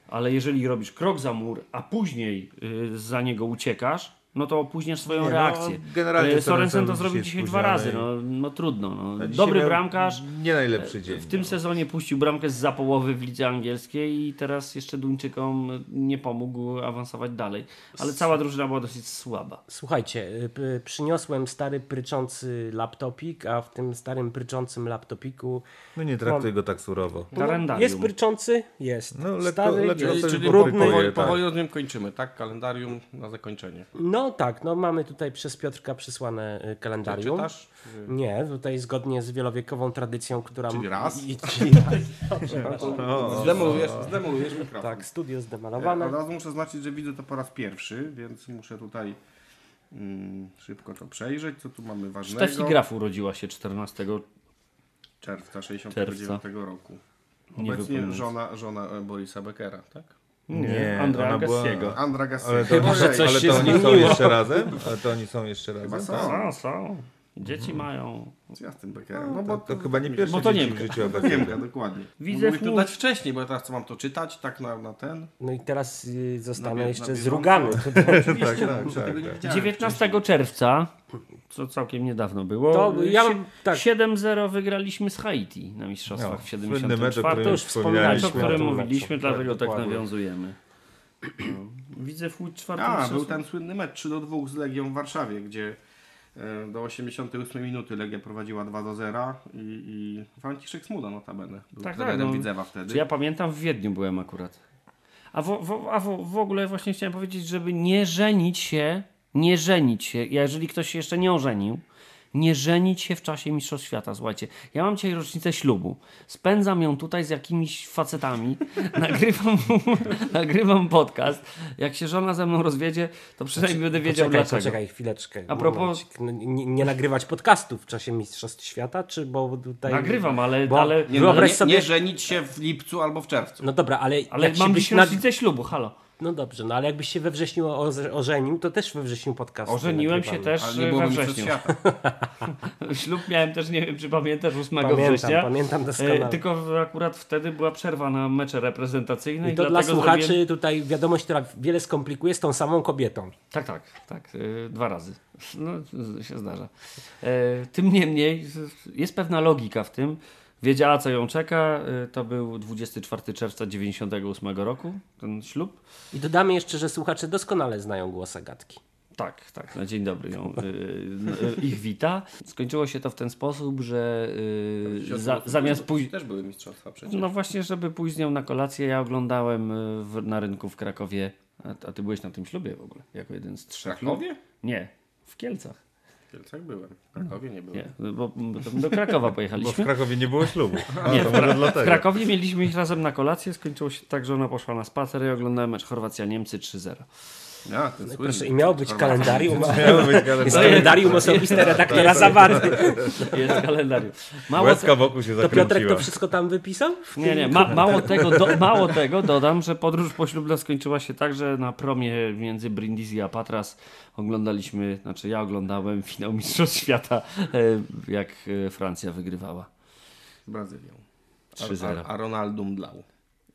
Ale jeżeli robisz krok za mur, a później y, za niego uciekasz, no to opóźniasz swoją Nie, no, reakcję. generalnie Y, Sorensen Sorensen to zrobił dzisiaj dwa razy, no, no trudno. No. No, Dobry bramkarz, Nie najlepszy dzień. w tym no. sezonie puścił bramkę z za połowy w lidze angielskiej i teraz jeszcze Duńczykom nie pomógł awansować dalej. Ale cała drużyna była dosyć słaba. Słuchajcie, y, przyniosłem stary pryczący laptopik, a w tym starym pryczącym laptopiku No nie traktuj go tak surowo. no, Kalendarium. jest pryczący? Jest. No, lekko- stary, lekko jest Czyli brudny powoli, powoli, tak. powoli rozumiem kończymy, tak? Kalendarium na zakończenie. No tak, no mamy tutaj przez Piotrka przysłane y, kalendarium. Czytasz? Nie, tutaj zgodnie z wielowiekową tradycją, która... Czyli raz? I, czyli *laughs* raz. Zdemolujesz, zdemolujesz mikrofon. tak, studio zdemalowane. Od razu muszę zaznaczyć, że widzę to po raz pierwszy, więc muszę tutaj mm, szybko to przejrzeć. Co tu mamy ważnego? Steffi Graf urodziła się 14. Czerwca 69 roku. Nie Obecnie żona, żona e, Borisa Beckera, tak? Nie, Andrea ona była- Gassiego. Andra Ale to, Chyba, że coś ale się to oni są jeszcze razem? Ale to oni są jeszcze Chyba razem? są. Są, są. Dzieci mają. Co ja z tym Beckerem? No bo To chyba nie pierwsze Bo to dzieci Niemka. w życiu To obecnie. Niemka, dokładnie. Widzę Mógłbyś to dać wcześniej, bo ja teraz co mam to czytać, tak na, na ten? No i teraz y, zostanę jeszcze na bieżąco. zrugany. *laughs* Oczywiście, tak, muszę tak, tego nie tak. widziałem 19 czerwca, co całkiem niedawno było, To ja mam- tak. 7-0 wygraliśmy z Haiti na Mistrzostwach No, w słynny mecz, o 74. którym To już Mecz, o którym mówiliśmy, dlatego tak nawiązujemy. No. *clears throat* Widzę w czwartym A, był ten słynny mecz 3 do 2 z Legią w Warszawie, gdzie do 88 minuty Legia prowadziła 2 do 0 i, i Franciszek Smuda notabene był Tak, trenerem tak, no. Widzewa wtedy. Ja pamiętam, w Wiedniu byłem akurat. A, w, w, a w, w ogóle właśnie chciałem powiedzieć, żeby nie żenić się, nie żenić się, jeżeli ktoś się jeszcze nie ożenił, nie żenić się w czasie Mistrzostw Świata. Słuchajcie, ja mam dzisiaj rocznicę ślubu. Spędzam ją tutaj z jakimiś facetami, *laughs* nagrywam, nagrywam podcast. Jak się żona ze mną rozwiedzie, to przynajmniej będę wiedział Poczekaj, dlaczego. poczekaj chwileczkę. A propos-. No, nie, nie nagrywać podcastu w czasie Mistrzostw Świata, czy bo tutaj... Nagrywam, ale, Bo- ale, Nie, no, nie, sobie- nie żenić się w lipcu albo w czerwcu. No dobra, ale, ale mam byś dzisiaj nag... rocznicę ślubu, halo. No dobrze, no ale jakbyś się we wrześniu ożenił, to też we wrześniu podcast. Ożeniłem się też Ale nie we wrześniu. *laughs* Ślub miałem też, nie wiem czy pamiętasz, 8 Pamiętam, września. pamiętam doskonale. E, tylko akurat wtedy była przerwa na mecze reprezentacyjne. I to dla słuchaczy zrobiłem- tutaj wiadomość, która wiele skomplikuje z tą samą kobietą. Tak, tak, tak. e, dwa razy. No, się zdarza. E, tym niemniej jest pewna logika w tym. Wiedziała, co ją czeka. E, to był 24 czerwca 98 roku, ten ślub. I dodamy jeszcze, że słuchacze doskonale znają głos Agatki. Tak, tak, na dzień dobry ją, y, y, ich wita. Skończyło się to w ten sposób, że y, za, zamiast pójść... Też były mistrzostwa przecież. No właśnie, żeby pójść z nią na kolację, ja oglądałem y, w, na rynku w Krakowie, a, a ty byłeś na tym ślubie w ogóle, jako jeden z W trzech. Krakowie? Nie, w Kielcach. W Kielcach byłem. W Krakowie nie byłem. Nie, bo, do Krakowa *laughs* Bo w pojechaliśmy. Krakowie nie było ślubu. Nie, to w, może w. Krakowie mieliśmy ich razem na kolację, skończyło się tak, że ona poszła na spacer i oglądałem mecz Chorwacja-Niemcy 3-0. Ja, ten słynny. Proszę, i miało być kalendarium, *laughs* Miało być jest kalendarium. kalendarium osobiste redaktora Zawady. Jest kalendarium. Mało, Łezka wokół się To Piotrek zakręciła. to wszystko tam wypisał? Nie, nie, ma, mało, tego, do, mało tego dodam, że podróż poślubna skończyła się tak, że na promie między Brindisi a Patras oglądaliśmy, znaczy ja oglądałem finał Mistrzostw Świata, e, jak e, Francja wygrywała. Z Brazylią. 3-0. A, a Ronaldo mdlał.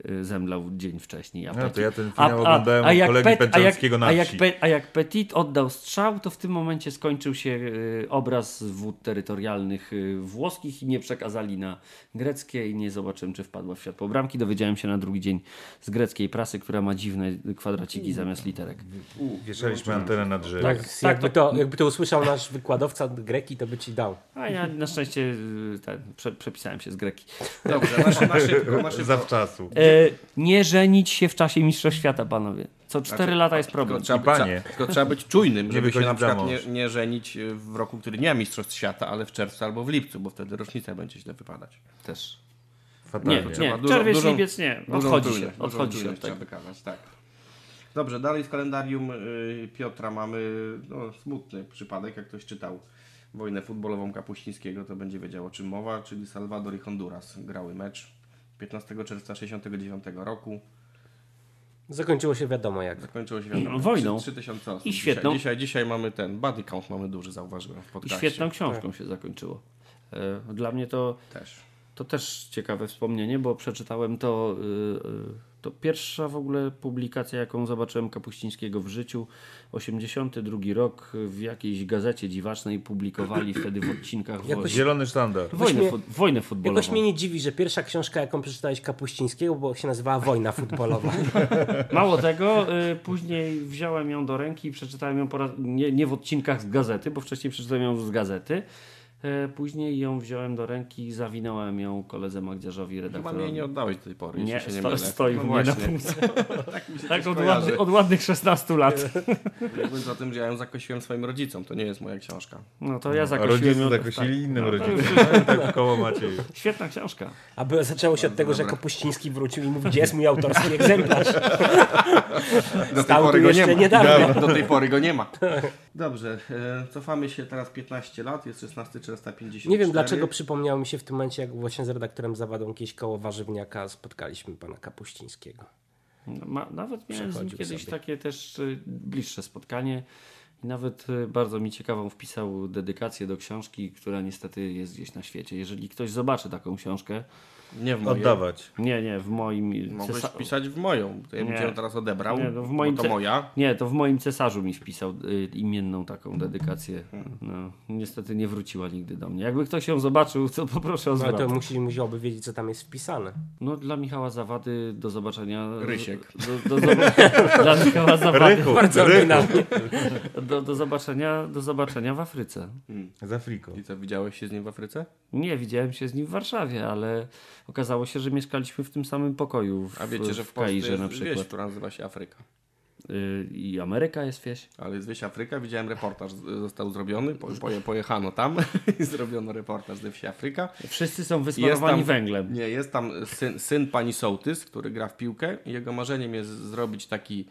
E, Zemlał dzień wcześniej. A No, Petit- to ja ten finał oglądałem u jak kolegi Pet- a jak, Pęczanskiego na a, jak wsi. Pe, a jak Petit oddał strzał, to w tym momencie skończył się e, obraz wód terytorialnych e, włoskich i nie przekazali na greckie i nie zobaczyłem, czy wpadła w światło bramki. Dowiedziałem się na drugi dzień z greckiej prasy, która ma dziwne kwadraciki zamiast literek. Wieszaliśmy antenę na drzewie. Tak, tak, jakby, to- jakby to usłyszał nasz wykładowca greki, to by ci dał. A ja na szczęście ten, prze, przepisałem się z greki. *laughs* Dobrze, na, szybko, na szybko. Zawczasu. E, nie żenić się w czasie Mistrzostw Świata, panowie. Co 4 Znaczy, lata jest Tylko problem. trzeba, I panie. trzeba, *laughs* tylko trzeba być czujnym, żeby się na przykład nie, nie żenić y, w roku, który nie ma Mistrzostw Świata, ale w czerwcu albo w lipcu, bo wtedy rocznica będzie źle wypadać. Też. Fatalnie. Nie, Trzeba nie, czerwiec, dużą- lipiec nie. Odchodzi się, odchodzi się trzeba wykazać, tak. Dobrze, dalej z kalendarium y, Piotra mamy no, smutny przypadek, jak ktoś czytał wojnę futbolową Kapuścińskiego, to będzie wiedział o czym mowa, czyli Salwador i Honduras grały mecz 15 czerwca 69 roku. Zakończyło się wiadomo jak. Zakończyło się wiadomo, Wojną. 3000 osób. I świetną- Dzisiaj, dzisiaj, dzisiaj mamy ten body count mamy duży, zauważyłem w I podcaście. świetną książką się zakończyło. E, Dla mnie to, Też. to też ciekawe wspomnienie, bo przeczytałem to. y, y, To pierwsza w ogóle publikacja, jaką zobaczyłem Kapuścińskiego w życiu. 82 rok w jakiejś gazecie dziwacznej publikowali wtedy w odcinkach Jakoś- Zielony sztandar. wojnę, mnie- fu- wojnę futbolową. Jakoś mnie nie dziwi, że pierwsza książka, jaką przeczytałeś Kapuścińskiego, bo się nazywała Wojna futbolowa. *laughs* Mało tego, y, później wziąłem ją do ręki i przeczytałem ją po raz, nie, nie w odcinkach z gazety, bo wcześniej przeczytałem ją z gazety. Y, później ją wziąłem do ręki i zawinąłem ją koledze Magdziarzowi, Chyba redaktorowi. mnie nie oddałeś do tej pory, Nie, jeśli się nie mylę. stoi no mnie na półce. *laughs* tak mi się Tak od, ładny, od ładnych 16 lat. *laughs* Mówiąc o tym, że ja ją zakosiłem swoim rodzicom, to nie jest moja książka. No to ja A zakosiłem rodzice ją. zakosili innym No, rodzicom. No, *laughs* tak koło macie. Świetna książka. A by, zaczęło się od tego, że dobra. Kapuściński wrócił i mówi, gdzie jest mój autorski egzemplarz. Do tej Stał pory tu go jeszcze nie ma. niedawno. Do tej pory go nie ma. Dobrze, e, cofamy się teraz 15 lat, jest 16 454. Nie wiem dlaczego przypomniało mi się w tym momencie, jak właśnie z redaktorem Zawadą kiedyś koło warzywniaka spotkaliśmy pana Kapuścińskiego. No, Ma, nawet miałem z nim kiedyś sobie. takie też y, bliższe spotkanie. I nawet y, bardzo mi ciekawą wpisał dedykację do książki, która niestety jest gdzieś na świecie. Jeżeli ktoś zobaczy taką książkę, Nie w mojej. Oddawać. nie, nie, w moim Mogłeś cesa- wpisać w moją. To ja bym cię teraz odebrał, Nie, no w moim bo to ce- moja. Nie, to w moim cesarzu mi wpisał y, imienną taką dedykację. No, niestety nie wróciła nigdy do mnie. Jakby ktoś ją zobaczył, to poproszę o No ale zwrot. to musi, musiałby wiedzieć, co tam jest wpisane. No dla Michała Zawady do zobaczenia. Rysiek. Do, do, zob- *laughs* dla Michała Zawady Rychu, Bardzo rychu. do, do, zobaczenia, do zobaczenia w Afryce. Z Afriką. I co, widziałeś się z nim w Afryce? Nie, widziałem się z nim w Warszawie, ale okazało się, że mieszkaliśmy w tym samym pokoju w, A wiecie, że w, w Polsce Kairze jest na wieś, przykład. która nazywa się Afryka. Y, I Ameryka jest wieś. Ale jest wieś Afryka, widziałem reportaż, został zrobiony, po, poje, pojechano tam *laughs* i zrobiono reportaż ze wsi Afryka. Wszyscy są wysmarowani tam- węglem. Nie, jest tam syn, syn pani Sołtys, który gra w piłkę jego marzeniem jest zrobić taki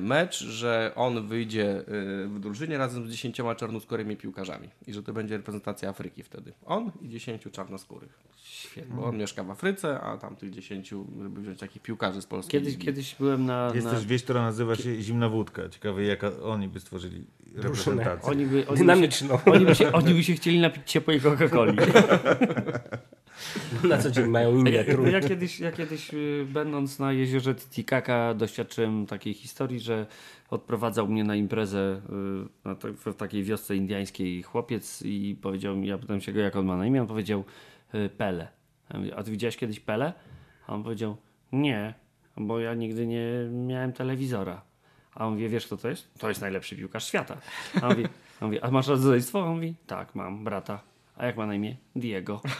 mecz, że on wyjdzie e, w drużynie razem z dziesięcioma czarnoskórymi piłkarzami i że to będzie reprezentacja Afryki wtedy. On i dziesięciu czarnoskórych. Świetnie. Bo on mieszka w Afryce, a tam tych dziesięciu, żeby wziąć takich piłkarzy z Polski. Kiedyś, kiedyś byłem na... Jest na... też wieś, która nazywa się Zimna Wódka. Ciekawe, jaka oni by stworzyli reprezentację. Oni by, oni, by się, oni, by się, oni by się chcieli napić ciepłej Coca-Coli. *laughs* Na co dzień mają inne trudne. ja kiedyś, ja kiedyś y, będąc na jeziorze Titicaca doświadczyłem takiej historii, że odprowadzał mnie na imprezę y, to, w takiej wiosce indiańskiej chłopiec i powiedział mi, ja pytam się go jak on ma na imię, on powiedział y, Pele. Ja mówię, A ty widziałeś kiedyś Pele? A on powiedział nie, bo ja nigdy nie miałem telewizora. A on mówi, wiesz kto to jest? To jest najlepszy piłkarz świata. A on mówi, a, on mówi, a masz rodzeństwo? A on mówi, tak, mam brata. A jak ma na imię? Diego. *laughs*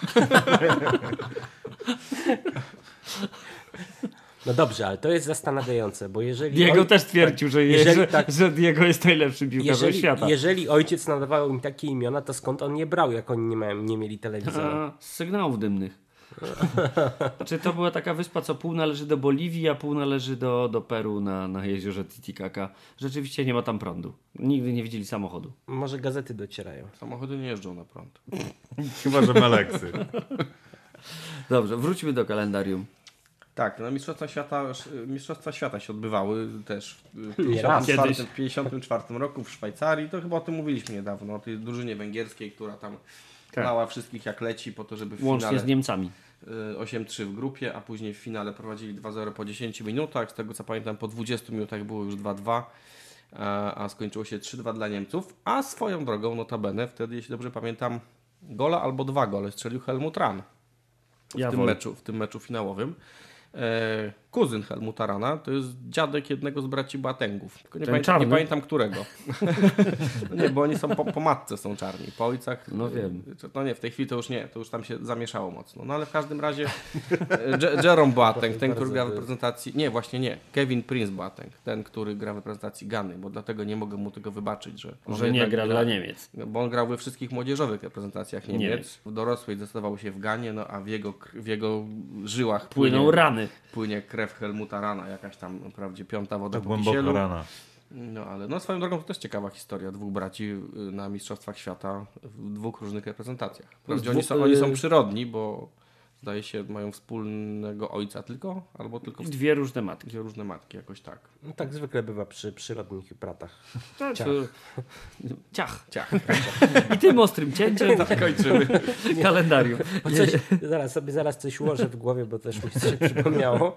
No dobrze, ale to jest zastanawiające, bo jeżeli... Diego oj- też twierdził, że, je, jeżeli że, tak- że Diego jest najlepszym piłkarzem jeżeli, świata. jeżeli ojciec nadawał im takie imiona, to skąd on nie brał, jak oni nie, mają, nie mieli telewizora? A, *laughs* z sygnałów dymnych. *laughs* Czy to była taka wyspa, co pół należy do Boliwii, a pół należy do, do Peru na, na jeziorze Titicaca. Rzeczywiście nie ma tam prądu. Nigdy nie widzieli samochodu. Może gazety docierają. Samochody nie jeżdżą na prąd. *laughs* Chyba, że Maleksy. *laughs* Dobrze, wróćmy do kalendarium. Tak, no Mistrzostwa Świata, Mistrzostwa Świata się odbywały też w Nie raz. 1954 54 roku w Szwajcarii. To chyba o tym mówiliśmy niedawno, o tej drużynie węgierskiej, która tam Tak. lała wszystkich jak leci po to, żeby w Łącznie finale z Niemcami. y, 8-3 w grupie, a później w finale prowadzili 2-0 po 10 minutach. Z tego co pamiętam po 20 minutach było już 2-2, a, a skończyło się 3-2 dla Niemców. A swoją drogą, notabene, wtedy jeśli dobrze pamiętam, gola albo dwa gole strzelił Helmut Rahn w tym, Jawohl. meczu, w tym meczu finałowym. Kuzyn Helmuta Rana, to jest dziadek jednego z braci Boatengów. Tylko nie, pamiętam, nie pamiętam którego. no *laughs* nie, bo oni są po, po matce są czarni, po ojcach. No wiem. No nie, w tej chwili to już nie, to już tam się zamieszało mocno. No ale w każdym razie Je- Jerome Boateng, ten, który gra w reprezentacji, nie, właśnie nie, Kevin Prince Boateng, ten, który gra w reprezentacji Gany, bo dlatego nie mogę mu tego wybaczyć, że Że nie gra dla Niemiec. Bo on grał we wszystkich młodzieżowych reprezentacjach Niemiec. Niemiec. W dorosłej zdecydował się w Ganie, no a w jego, w jego żyłach Płyną płynie, rany. płynie krew Helmuta Rana, jakaś tam wprawdzie piąta woda Tak po głęboko kisielu. rana. No ale no swoją drogą to też ciekawa historia dwóch braci y, na Mistrzostwach Świata w dwóch różnych reprezentacjach. Wprawdzie oni dwóch, są, oni są y- przyrodni, bo zdaje się mają wspólnego ojca tylko, albo tylko Dwie różne matki. dwie różne matki, jakoś tak. No, tak zwykle bywa przy przyrodnich bratach. Tak, Ciach. *laughs* Ciach. Ciach. I tym ostrym cięciem *laughs* Kończymy. *laughs* kalendarium. Bo coś, zaraz sobie zaraz coś ułożę w głowie, bo też mi się przypomniało.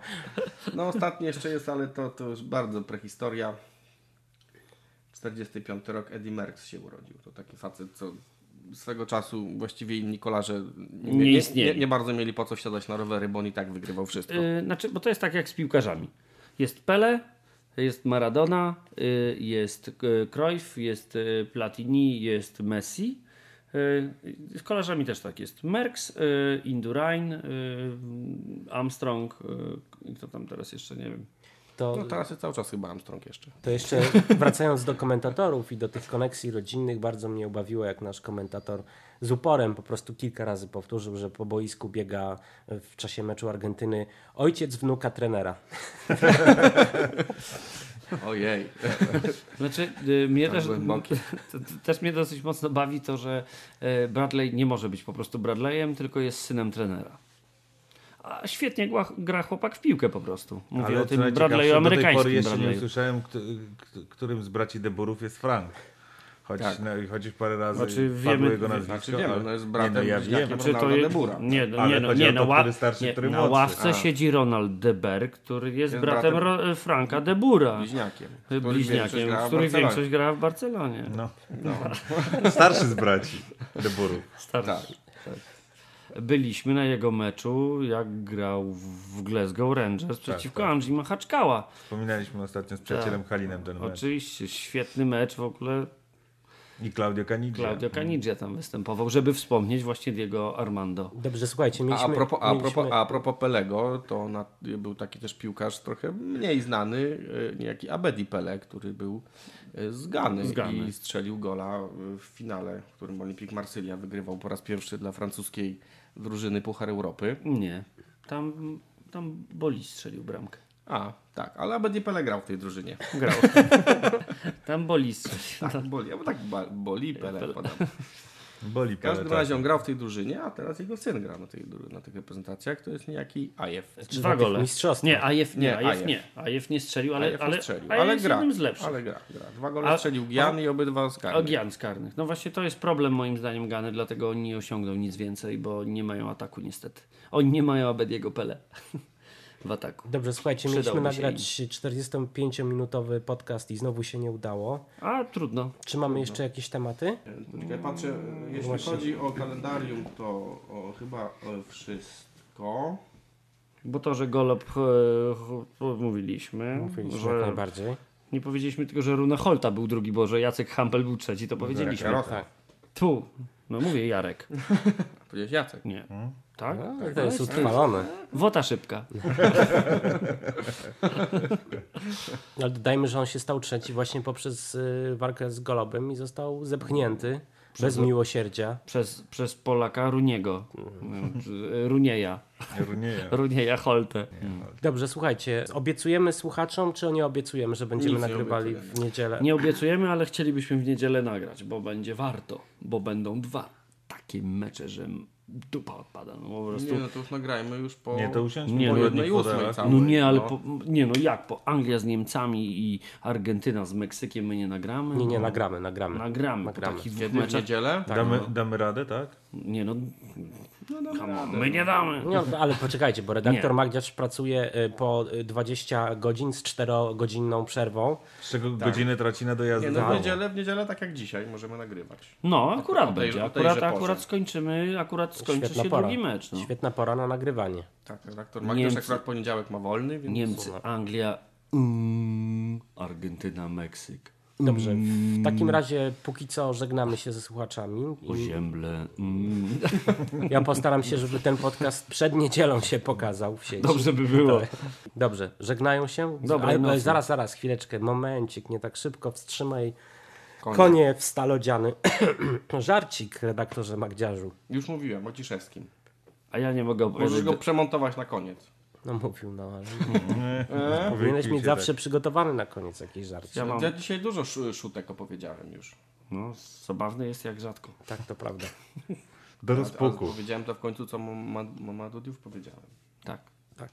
No ostatnie jeszcze jest, ale to, to już bardzo prehistoria. 45 rok Eddie Merckx się urodził. To taki facet, co swego czasu właściwie inni kolarze nie, Nie nie, nie, bardzo mieli po co wsiadać na rowery, bo on i tak wygrywał wszystko. Yy, znaczy, bo to jest tak jak z piłkarzami. Jest Pele, jest Maradona, yy, jest yy, Cruyff, jest yy, Platini, jest Messi. Yy, Z kolarzami też tak jest. Merckx, yy, Indurain, Armstrong, kto tam teraz jeszcze, nie wiem. To, No teraz jest cały czas chyba Armstrong jeszcze. to jeszcze wracając do komentatorów i do tych koneksji rodzinnych, bardzo mnie ubawiło, jak nasz komentator z uporem po prostu kilka razy powtórzył, że po boisku biega w czasie meczu Argentyny ojciec wnuka trenera. *laughs* Ojej. Znaczy, y, mnie Tak też, też mnie dosyć mocno bawi to, że e, Bradley nie może być po prostu Bradleyem, tylko jest synem trenera. A świetnie gra, gra chłopak w piłkę po prostu. Mówię Ale o tym Bradleyu do tej pory amerykańskim jeszcze nie Bradleyu. usłyszałem, kto, k- którym z braci Deborów jest Frank. Choć, Tak. no, chociaż parę razy Znaczy, wiemy- jego nazwisko. Znaczy wiemy, ale- no jest nie, bratem no ja bliźniakiem wiem. Znaczy, to je, de nie, no, nie, no, nie, o na, to, który starszy, nie, który na młodszy. ławce A. siedzi Ronald de Berg, który jest, Jest bratem, bratem- Franka de Bura. Bliźniakiem. który większość Bliźniakiem, z w których Barcelonie. większość w Barcelonie. No. Starszy z braci Deborów. Starszy. Tak. Byliśmy na jego meczu, jak grał w Glasgow Rangers przeciwko tak. Andrzej Machaczkała. Wspominaliśmy ostatnio z przyjacielem Tak. Halinem ten mecz. Oczywiście, świetny mecz w ogóle. I Claudio Canigia. Claudio Canigia tam występował, żeby wspomnieć właśnie Diego Armando. Dobrze, słuchajcie, A, mieliśmy... a, propos, a, mieliśmy... propos, a propos Pelego, to na, był taki też piłkarz trochę mniej znany, y, niejaki Abedi Pele, który był y, z Gany, Z Gany. i strzelił gola w finale, w którym Olympique Marsylia wygrywał po raz pierwszy dla francuskiej drużyny Puchar Europy. Nie, tam, tam Boli strzelił bramkę. A, tak, ale Abedi Pele grał w tej drużynie. Grał. *laughs* tam Boli strzelił. Tak, boli, albo tak boli Pele. podam. Boli W każdym Pele, razie on grał w tej drużynie, a teraz jego syn gra na, tej, na tych reprezentacjach, to jest niejaki Ajew. Dwa gole. mistrzostwach. Nie, Ajew nie, Nie, Ajew Ajew. nie. Ajew nie strzelił, ale, Ajew ale, strzelił, ale jest gra. jednym z lepszych. Ale gra, gra. Dwa gole A- strzelił Gian i obydwa z karnych. Ogian z karnych. No właśnie to jest problem moim zdaniem Gany, dlatego oni nie osiągną nic więcej, bo nie mają ataku niestety. Oni nie mają Abediego Pele *laughs* w ataku. Dobrze, słuchajcie, Przydałby mieliśmy nagrać 45-minutowy podcast i znowu się nie udało. A trudno. Czy mamy jeszcze jakieś tematy? Poczekaj, patrzę, jeśli Właśnie. chodzi o kalendarium, to o, chyba o wszystko. Bo to, że Golob e, mówiliśmy, Mówiliśmy jak że najbardziej. nie powiedzieliśmy tylko, że Rune Holta był drugi, bo że Jacek Hampel był trzeci, to powiedzieliśmy. Jarosław. Tu, no mówię Jarek. *laughs* To jest Jacek. Nie. Tak? No, to jest utrwalone. Wota szybka. *laughs* Ale dodajmy, że on się stał trzeci właśnie poprzez y, walkę z Golobem i został zepchnięty bez miłosierdzia. Przez, przez Polaka Runiego. Runieja. Runieja. Runieja Holte. Dobrze, słuchajcie, obiecujemy słuchaczom, czy nie obiecujemy, że będziemy Nic nie nagrywali w niedzielę? Nie obiecujemy, ale chcielibyśmy w niedzielę nagrać, bo będzie warto, bo będą dwa takie mecze, że dupa odpada. No po prostu. Nie, no to już nagrajmy już po, Nie, to usiądźmy Nie, po no, jednej ósmej całej. No nie, ale po, nie no jak po Anglia z Niemcami i Argentyna z Meksykiem my nie nagramy? Nie, nie, No, nagramy, nagramy. Nagramy, Nagramy. po takich dwóch meczach. niedzielę? Damy, damy radę, tak? Nie no, My nie damy. No, ale poczekajcie, bo redaktor Nie. Magdziarz pracuje y, po y, 20 godzin z 4-godzinną przerwą. Z czego godzinę traci na dojazd Nie, do no w niedzielę, w niedzielę tak jak dzisiaj możemy nagrywać. No, akurat tej- będzie. Akurat, akurat skończymy, akurat skończy Świetna się pora. drugi mecz. No. Świetna pora na nagrywanie. Tak, redaktor Magdziarz Niemcy- akurat poniedziałek ma wolny, więc... Niemcy, Anglia, mm, Argentyna, Meksyk. Dobrze, w takim razie póki co żegnamy się ze słuchaczami. I Ozięble. Mm. ja postaram się, żeby ten podcast przed niedzielą się pokazał w sieci. Dobrze by było. Dobrze, żegnają się. Dobrej ale, zaraz, zaraz, chwileczkę, momencik, nie tak szybko, wstrzymaj Konie. konie w stalodziany. *clears throat* Żarcik, redaktorze Magdziarzu. Już mówiłem o Ciszewskim. A ja nie mogę Możesz opowiedzieć. go przemontować na koniec. No mówił, no ale E? powinieneś mieć zawsze przygotowany na koniec jakiś żart. Ja mam, Ja dzisiaj dużo sz- szutek opowiedziałem już. no, zabawne jest jak rzadko. Tak, to prawda. tak. Do rozpuku. powiedziałem to w końcu, co Mamadudiów powiedziałem. Tak. Tak.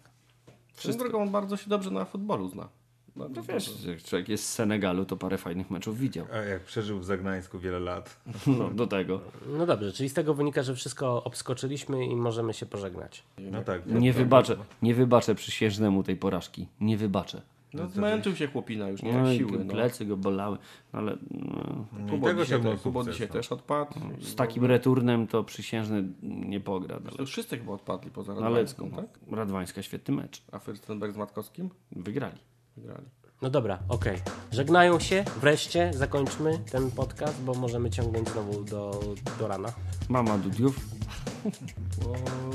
Swoją drogą on bardzo się dobrze na futbolu zna. No wiesz, jak człowiek jest z Senegalu, to parę fajnych meczów widział. A jak przeżył w Zagnańsku wiele lat. *laughs* No, do tego. No dobrze, czyli z tego wynika, że wszystko obskoczyliśmy i możemy się pożegnać. No tak. Nie wybaczę, nie wybaczę przysiężnemu tej porażki. Nie wybaczę. No, zmęczył się chłopina już, nie No siły. No. plecy go bolały. No, ale no, No Kubo tego dzisiaj, te, Kubo dzisiaj no. też odpadł. z takim returnem to przysiężny nie pogra. To Ale, wszyscy chyba odpadli poza ale Radwańską, tak? Radwańska świetny mecz. A Fürstenberg z Matkowskim Wygrali. Wygrali. No dobra, okej. Żegnają się, wreszcie zakończmy ten podcast, bo możemy ciągnąć znowu do, do rana. Mama Dudiów.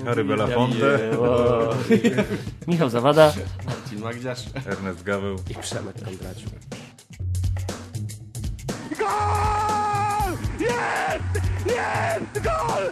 Harry Belafonte, *laughs* Michał Zawada. Marcin Magdziarz. Ernest Gaweł. I Przemek Kondraciuk. Gol! Jest! Jest! Gol!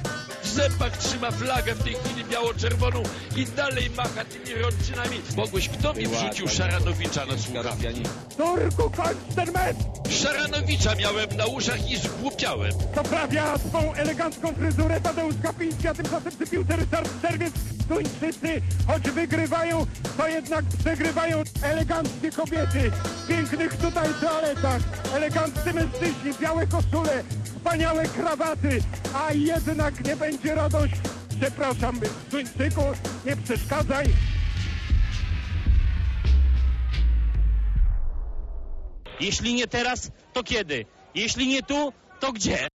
Zębach trzyma flagę w tej chwili biało-czerwoną i dalej macha tymi rączynami. Mogłeś, kto mi wrzucił Szaranowicza na słuchawki? Turku, kończ ten mecz! Szaranowicza miałem na uszach i zgłupiałem. Poprawia swą elegancką fryzurę Tadeusz Kapiński, a tymczasem przy piłce Ryszard Czerwiec. Duńczycy, choć wygrywają, to jednak przegrywają eleganckie kobiety. W pięknych tutaj toaletach, eleganccy mężczyźni, białe koszule, wspaniałe krawaty, a jednak nie będzie radość. Przepraszam, Duńczyku, nie przeszkadzaj. Jeśli nie teraz, to kiedy? Jeśli nie tu, to gdzie?